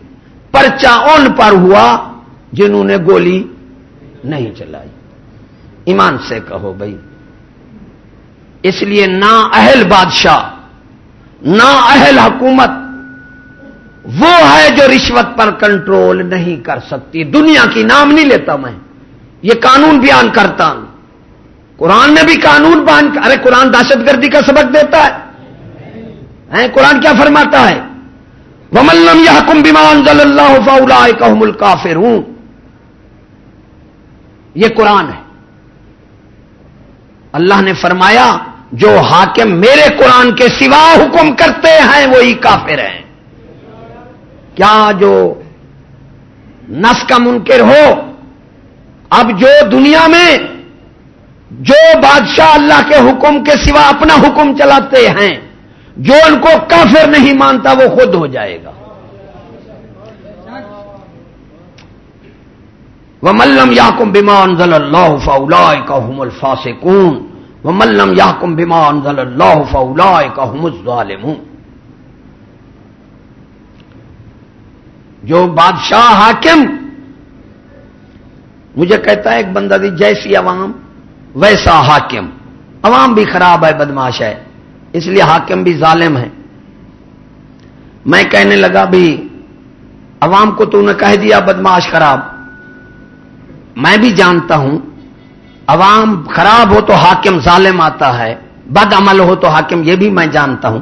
Speaker 1: پرچہ ان پر ہوا جنہوں نے گولی نہیں چلائی۔ ایمان سے کہو بھائی۔ اس لیے نا اہل بادشاہ، نا اہل حکومت، وہ ہے جو رشوت پر کنٹرول نہیں کر سکتی۔ دنیا کی نام نہیں لیتا میں۔ یہ قانون بیان کرتا ہوں۔ قرآن نے بھی قانون بان ارے قرآن دہشت گردی کا سبق دیتا ہے۔ قرآن کیا فرماتا ہے؟ وملم یا حکم بیمان ضل اللہ فلا کا ملک ہوں یہ قرآن ہے۔ اللہ نے فرمایا، جو حاکم میرے قرآن کے سوا حکم کرتے ہیں، وہی کافر ہیں۔ کیا جو نس کا منکر ہو، اب جو دنیا میں جو بادشاہ اللہ کے حکم کے سوا اپنا حکم چلاتے ہیں، جو ان کو کافر نہیں مانتا، وہ خود ہو جائے گا۔ وہ ملم یاقم بیمان ضل اللہ فولا کا حم الفاس کون وہ ملم یاقم بیمان ضل اللہ فولا کا حم ظالم جو بادشاہ حاکم، مجھے کہتا ہے، ایک بندہ دی جیسی عوام ویسا حاکم۔ عوام بھی خراب ہے بدماش ہے۔ اس لیے حاکم بھی ظالم ہے میں کہنے لگا بھی، عوام کو تو نے کہہ دیا بدماش خراب۔ میں بھی جانتا ہوں، عوام خراب ہو تو حاکم ظالم آتا ہے، بد عمل ہو تو حاکم، یہ بھی میں جانتا ہوں۔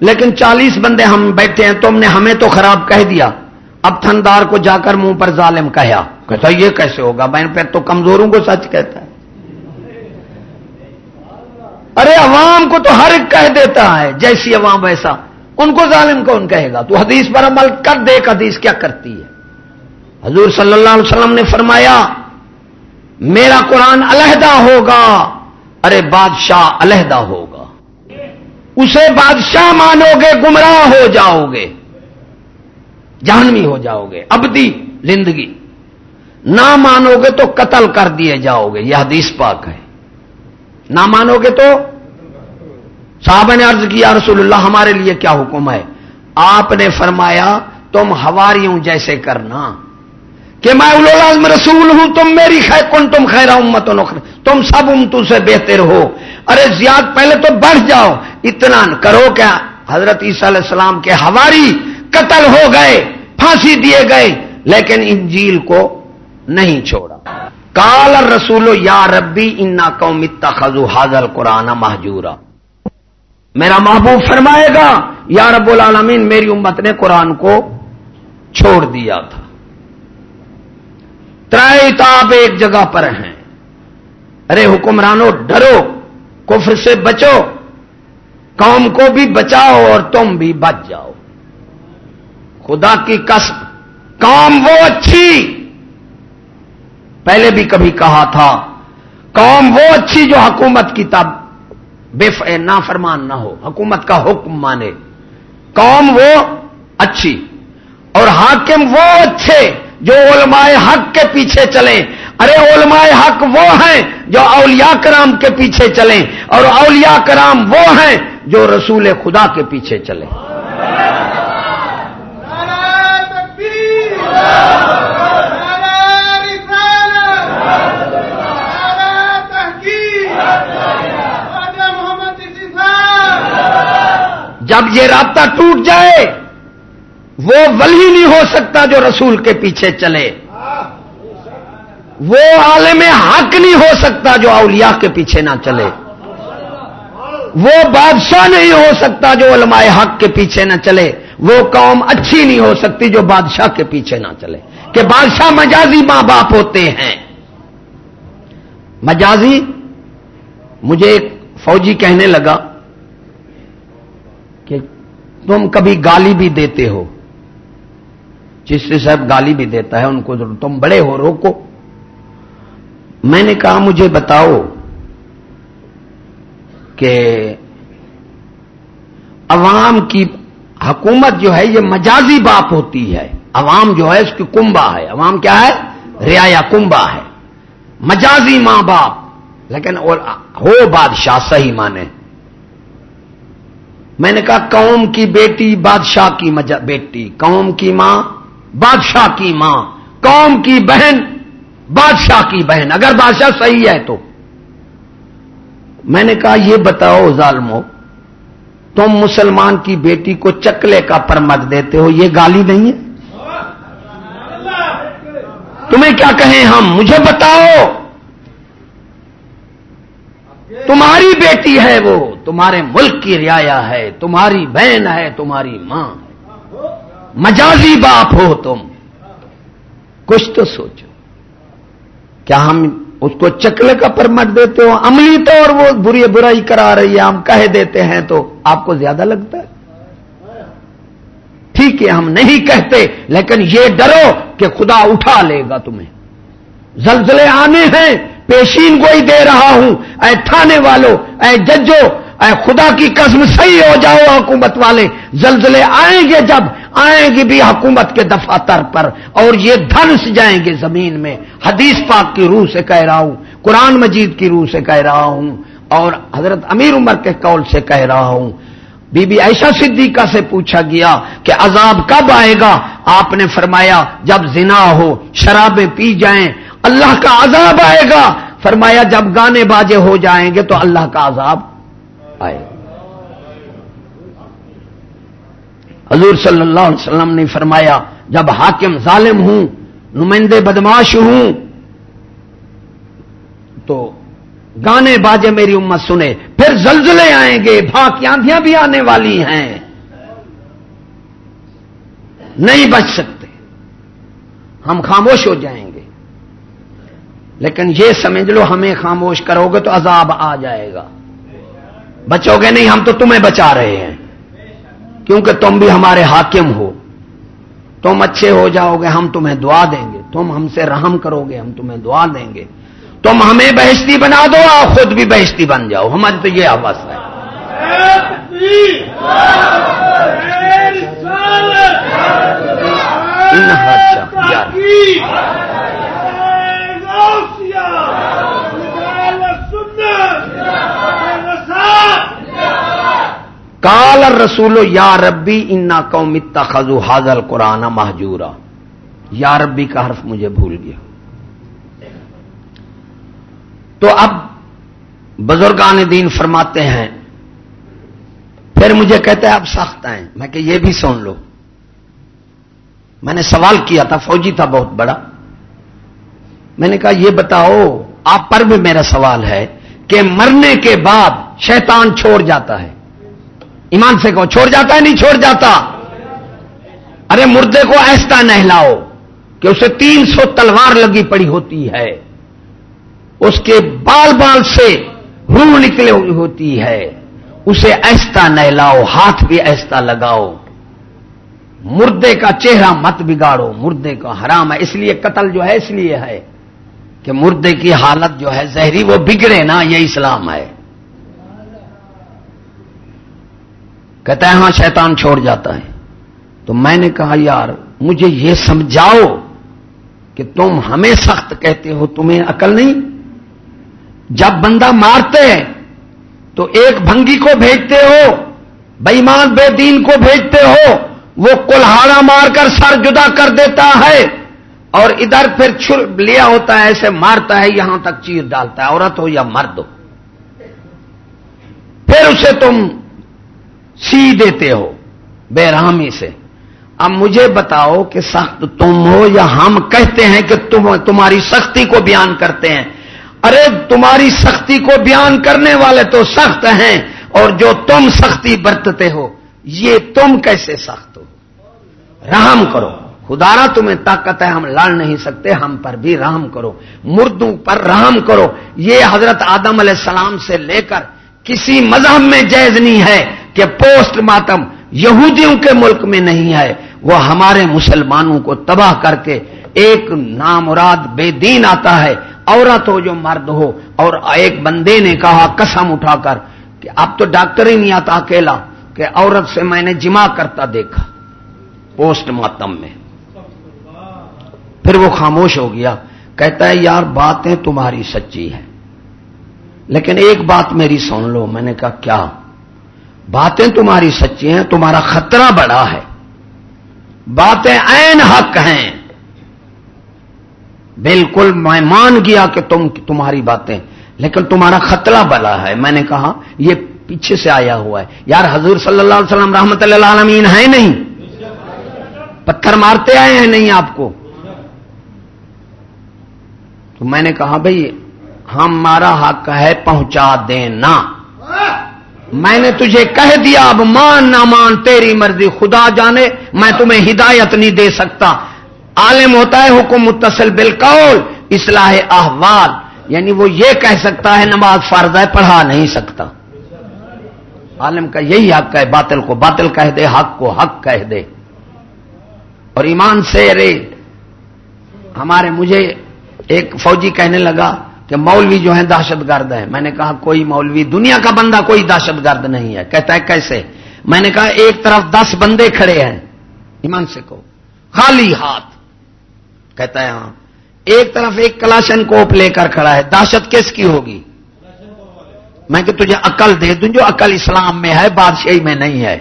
Speaker 1: لیکن چالیس بندے ہم بیٹھے ہیں تم نے ہمیں تو خراب کہہ دیا۔ اب تھندار کو جا کر منہ پر ظالم کہا۔ کہتا یہ کیسے ہوگا؟ بہن پہ تو کمزوروں کو سچ کہتا ہے۔ ارے عوام کو تو ہر ایک کہہ دیتا ہے، جیسی عوام ویسا۔ ان کو ظالم کون کہے گا؟ تو حدیث پر عمل کر دے حدیث کیا کرتی ہے۔ حضور صلی اللہ علیہ وسلم نے فرمایا، میرا قرآن علیحدہ ہوگا۔ ارے بادشاہ علیحدہ ہوگا۔ اسے بادشاہ مانو گے، گمراہ ہو جاؤ گے۔ جہنمی ہو جاؤ گے، ابدی زندگی۔ نہ مانو گے تو قتل کر دیے جاؤ گے۔ یہ حدیث پاک ہے۔ نہ مانو گے تو صاحب نے عرض کیا، رسول اللہ، ہمارے لیے کیا حکم ہے؟ آپ نے فرمایا، تم ہواریوں جیسے کرنا۔ کہ میں الازم رسول ہوں، تم میری خیر، کن تم خیر امت نخر۔ تم سب امتوں سے بہتر ہو۔ ارے زیاد، پہلے تو بڑھ جاؤ۔ اتنا کرو کیا؟ حضرت عیسیٰ علیہ السلام کے ہواری قتل ہو گئے، پھانسی دیے گئے، لیکن انجیل کو نہیں چھوڑا۔ کال رسول یا ربی انا قوم اتخذوا حاضر قرآن محجورا میرا محبوب فرمائے گا، یا رب العالمین، میری امت نے قرآن کو چھوڑ دیا تھا۔ ترائے تاب ایک جگہ پر ہیں۔ ارے حکمرانوں، ڈرو، کفر سے بچو۔ قوم کو بھی بچاؤ اور تم بھی بچ جاؤ۔ خدا کی قسم، قوم وہ اچھی پہلے بھی کبھی کہا تھا، قوم وہ اچھی جو حکومت کی تب بے نا نہ ہو، حکومت کا حکم مانے۔ قوم وہ اچھی اور حاکم وہ اچھے جو علماء حق کے پیچھے چلیں۔ ارے علماء حق وہ ہیں جو اولیاء کرام کے پیچھے چلیں اور اولیاء کرام وہ ہیں جو رسول خدا کے پیچھے چلیں۔ جب یہ رابطہ ٹوٹ جائے، وہ ولی نہیں ہو سکتا جو رسول کے پیچھے چلے۔ وہ عالم حق نہیں ہو سکتا جو اولیاء کے پیچھے نہ چلے۔ وہ بادشاہ نہیں ہو سکتا جو علماء حق کے پیچھے نہ چلے۔ وہ قوم اچھی نہیں ہو سکتی جو بادشاہ کے پیچھے نہ چلے۔ کہ بادشاہ مجازی ماں باپ ہوتے ہیں۔ مجازی، مجھے ایک فوجی کہنے لگا۔ تم کبھی گالی بھی دیتے ہو۔ جس سے صاحب گالی بھی دیتا ہے، ان کو تم بڑے ہو، روکو۔ میں نے کہا، مجھے بتاؤ کہ عوام کی حکومت جو ہے، یہ مجازی باپ ہوتی ہے۔ عوام جو ہے، اس کی کنبا ہے۔ عوام کیا ہے؟ ریا کنبا ہے۔ مجازی ماں باپ۔ لیکن ہو بادشاہ، صحیح مانے۔ میں نے کہا قوم کی بیٹی بادشاہ کی بیٹی، قوم کی ماں بادشاہ کی ماں، قوم کی بہن بادشاہ کی بہن، اگر بادشاہ صحیح ہے تو۔ میں نے کہا یہ بتاؤ ظالمو، تم مسلمان کی بیٹی کو چکلے کا پرمت دیتے ہو، یہ گالی نہیں ہے؟ تمہیں کیا کہیں ہم؟ مجھے بتاؤ۔ تمہاری بیٹی ہے وہ، تمہارے ملک کی رعایا ہے، تمہاری بہن ہے، تمہاری ماں۔ مجازی باپ ہو تم۔ کچھ تو سوچو۔ کیا ہم اس کو چکلے کا پرمٹ دیتے ہو؟ عملی طور وہ بری برائی کرا رہی ہے، ہم کہہ دیتے ہیں تو آپ کو زیادہ لگتا ہے؟ ٹھیک ہے، ہم نہیں کہتے، لیکن یہ ڈرو کہ خدا اٹھا لے گا تمہیں۔ زلزلے آنے ہیں پیشین کو ہی دے رہا ہوں۔ اے تھانے والوں اے ججو، اے خدا کی قسم صحیح ہو جاؤ حکومت والے۔ زلزلے آئیں گے جب، آئیں گے بھی حکومت کے دفاتر پر۔ اور یہ دھنس جائیں گے زمین میں۔ حدیث پاک کی روح سے کہہ رہا ہوں، قرآن مجید کی روح سے کہہ رہا ہوں۔ اور حضرت امیر عمر کے قول سے کہہ رہا ہوں۔ بی بی عائشہ صدیقہ سے پوچھا گیا کہ عذاب کب آئے گا؟ آپ نے فرمایا، جب زنا ہو، شرابیں پی جائیں اللہ کا عذاب آئے گا۔ فرمایا، جب گانے باجے ہو جائیں گے تو اللہ کا عذاب آئے گا۔ حضور صلی اللہ علیہ وسلم نے فرمایا، جب حاکم ظالم ہوں، نمائندے بدماش ہوں، تو گانے باجے میری امت سنے، پھر زلزلے آئیں گے بھاک آندیاں بھی آنے والی ہیں۔ نہیں بچ سکتے۔ ہم خاموش ہو جائیں گے لیکن یہ سمجھ لو ہمیں خاموش کرو گے تو عذاب آ جائے گا۔ بچو گے نہیں، ہم تو تمہیں بچا رہے ہیں۔ کیونکہ تم بھی ہمارے حاکم ہو۔ تم اچھے ہو جاؤ گے، ہم تمہیں دعا دیں گے۔ تم ہم سے رحم کرو گے، ہم تمہیں دعا دیں گے۔ تم ہمیں بہشتی بنا دو اور خود بھی بہشتی بن جاؤ۔ ہماری تو یہ آواز ہے۔ کال رسولو یا ربی، انا قوم خزو حاضل قرآن محجورا۔ یا ربی، کا حرف مجھے بھول گیا۔ تو اب بزرگان دین فرماتے ہیں، پھر مجھے کہتے ہیں، اب سخت ہیں۔ میں کہ یہ بھی سن لو۔ میں نے سوال کیا تھا، فوجی تھا بہت بڑا۔ میں نے کہا، یہ بتاؤ، آپ پر بھی میرا سوال ہے کہ مرنے کے بعد شیطان چھوڑ جاتا ہے۔ ایمان سے کہو، چھوڑ جاتا ہے نہیں چھوڑ جاتا؟ ارے، مردے کو ایسا نہلاؤ کہ اسے تین سو تلوار لگی پڑی ہوتی ہے۔ اس کے بال بال سے روح نکلے ہوتی ہے۔ اسے ایستا نہلاؤ، ہاتھ بھی ایستا لگاؤ۔ مردے کا چہرہ مت بگاڑو، مردے کا حرام ہے، اس لیے قتل جو ہے، اس لیے ہے۔ کہ مردے کی حالت جو ہے زہری وہ بگڑے نا، یہ اسلام ہے۔ کہتا ہے ہاں شیطان چھوڑ جاتا ہے۔ تو میں نے کہا، یار، مجھے یہ سمجھاؤ کہ تم ہمیں سخت کہتے ہو، تمہیں عقل نہیں۔ جب بندہ مارتے ہیں، تو ایک بھنگی کو بھیجتے ہو بےمان بے دین کو بھیجتے ہو، وہ کلہاڑا مار کر سر جدا کر دیتا ہے۔ اور ادھر پھر چھر لیا ہوتا ہے، ایسے مارتا ہے، یہاں تک چیر ڈالتا ہے، عورت ہو یا مرد ہو۔ پھر اسے تم سی دیتے ہو بے رحمی سے۔ اب مجھے بتاؤ کہ سخت تم ہو یا ہم کہتے ہیں کہ تم تمہاری سختی کو بیان کرتے ہیں۔ ارے، تمہاری سختی کو بیان کرنے والے تو سخت ہیں، اور جو تم سختی برتتے ہو، یہ تم کیسے سخت ہو؟ رحم کرو۔ خدارا تمہیں طاقت ہے، ہم لڑ نہیں سکتے، ہم پر بھی رحم کرو۔ مردوں پر رحم کرو۔ یہ حضرت آدم علیہ السلام سے لے کر کسی مذہب میں جائز نہیں ہے کہ پوسٹ ماتم یہودیوں کے ملک میں نہیں ہے۔ وہ ہمارے مسلمانوں کو تباہ کر کے ایک نامراد بے دین آتا ہے۔ عورت ہو جو مرد ہو اور ایک بندے نے کہا قسم اٹھا کر کہ اب تو ڈاکٹر ہی نہیں آتا اکیلا کہ عورت سے میں نے جمع کرتا دیکھا۔ پوسٹ ماتم میں۔ پھر وہ خاموش ہو گیا، کہتا ہے، یار، باتیں تمہاری سچی ہیں، لیکن ایک بات میری سن لو۔ میں نے کہا، کیا؟ باتیں تمہاری سچی ہیں، تمہارا خطرہ بڑا ہے۔ باتیں این حق ہیں۔ بالکل میں مان گیا کہ تم، تمہاری باتیں، لیکن تمہارا خطرہ بڑا ہے۔ میں نے کہا، یہ پیچھے سے آیا ہوا ہے۔ یار، حضور صلی اللہ علیہ وسلم رحمت اللہ عالمین ہے نہیں؟ پتھر مارتے آئے ہیں نہیں آپ کو؟ تو میں نے کہا بھائی ہمارا حق ہے، پہنچا دینا۔ میں نے تجھے کہہ دیا، اب مان نہ مان، تیری مرضی، خدا جانے، میں تمہیں ہدایت نہیں دے سکتا۔ عالم ہوتا ہے، حکم متصل بالکل اصلاح احوال۔ یعنی وہ یہ کہہ سکتا ہے، نماز فرض ہے، پڑھا نہیں سکتا۔ عالم کا یہی حق ہے، باطل کو باطل کہہ دے، حق کو حق کہہ دے۔ اور ایمان سے، ارے، ہمارے مجھے ایک فوجی کہنے لگا کہ مولوی جو ہے دہشت گرد ہے میں نے کہا کوئی مولوی دنیا کا بندہ کوئی دہشت گرد نہیں ہے۔ کہتا ہے کیسے؟ میں نے کہا ایک طرف دس بندے کھڑے ہیں۔ ایمان سے کو خالی ہاتھ۔ کہتا ہے ہاں۔ ایک طرف ایک کلاشن کوپ لے کر کھڑا ہے۔ دہشت کس کی ہوگی؟ میں کہ تجھے عقل دے دوں جو عقل اسلام میں ہے، بادشاہی میں نہیں ہے۔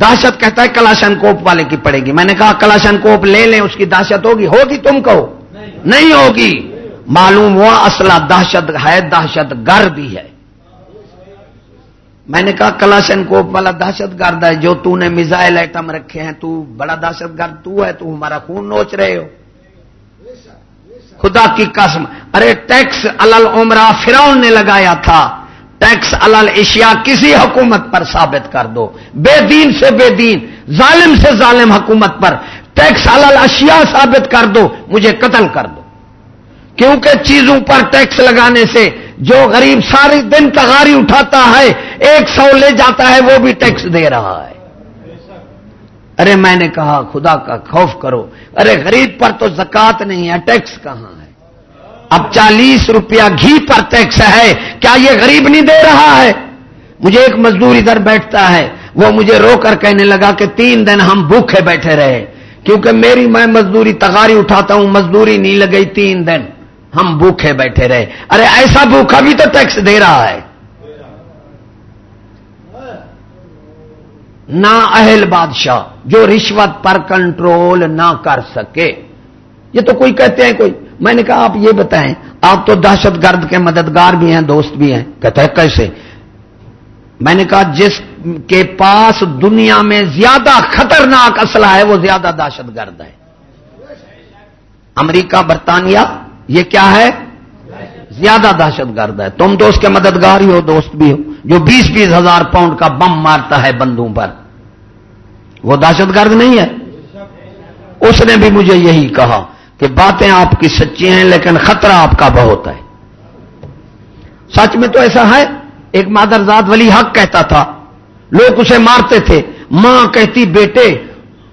Speaker 1: دہشت کہتا ہے کلاشن کوپ والے کی پڑے گی۔ میں نے کہا کلاشن کوپ لے لیں، اس کی دہشت ہوگی۔ ہوگی تم کہو نہیں ہوگی۔ معلوم ہوا اصلہ دہشت ہے، دہشت گر بھی ہے۔ میں نے کہا کلاشن کوپ والا دہشت گرد ہے، جو تو نے میزائل آئٹم رکھے ہیں، تو بڑا دہشت گرد تو ہے، تو ہمارا خون نوچ رہے ہو۔ خدا کی قسم۔ ارے ٹیکس الل عمرہ فراؤن نے لگایا تھا۔ ٹیکس الل ایشیا کسی حکومت پر ثابت کر دو۔ بے دین سے بے دین، ظالم سے ظالم حکومت پر ٹیکس الل اشیاء ثابت کر دو، مجھے قتل کر دو۔ کیونکہ چیزوں پر ٹیکس لگانے سے جو غریب سارے دن تغاری اٹھاتا ہے، ایک سو لے جاتا ہے، وہ بھی ٹیکس دے رہا ہے۔ ارے میں نے کہا، خدا کا خوف کرو۔ ارے غریب پر تو زکات نہیں ہے، ٹیکس کہاں؟ اب چالیس روپیہ گھی پر ٹیکس ہے، کیا یہ غریب نہیں دے رہا ہے؟ مجھے ایک مزدور ادھر بیٹھتا ہے، وہ مجھے رو کر کہنے لگا کہ تین دن ہم بھوکے بیٹھے رہے، کیونکہ میری میں مزدوری تغاری اٹھاتا ہوں، مزدوری نہیں لگئی تین دن، ہم بھوکے بیٹھے رہے۔ ارے ایسا بھوکا بھی تو ٹیکس دے رہا ہے۔ نہ اہل بادشاہ جو رشوت پر کنٹرول نہ کر سکے۔ یہ تو کوئی کہتے ہیں، کوئی میں نے کہا آپ یہ بتائیں، آپ تو دہشت گرد کے مددگار بھی ہیں، دوست بھی ہیں۔ کہتے ہیں کیسے؟ میں نے کہا، جس کے پاس دنیا میں زیادہ خطرناک اسلحہ ہے، وہ زیادہ دہشت گرد ہے۔ امریکہ، برطانیہ، یہ کیا ہے؟ زیادہ دہشت گرد ہے۔ تم تو اس کے مددگار ہی ہو، دوست بھی ہو۔ جو بیس بیس ہزار پاؤنڈ کا بم مارتا ہے بندوں پر، وہ دہشت گرد نہیں ہے۔ اس نے بھی مجھے یہی کہا۔ کہ باتیں آپ کی سچی ہیں لیکن خطرہ آپ کا بہت ہے۔ سچ میں تو ایسا ہے، ایک مادرزاد ولی حق کہتا تھا، لوگ اسے مارتے تھے۔ ماں کہتی، بیٹے،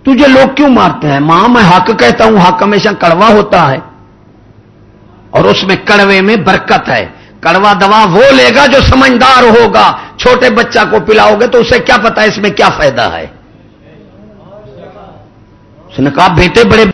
Speaker 1: تجھے لوگ کیوں مارتے ہیں؟ ماں، میں حق کہتا ہوں، حق ہمیشہ کڑوا ہوتا ہے۔ اور اس میں کڑوے میں برکت ہے۔ کڑوا دوا وہ لے گا جو سمجھدار ہوگا۔ چھوٹے بچہ کو پلاؤ گے تو اسے کیا پتا اس میں کیا فائدہ ہے۔ اس نے کہا، بیٹے، بڑے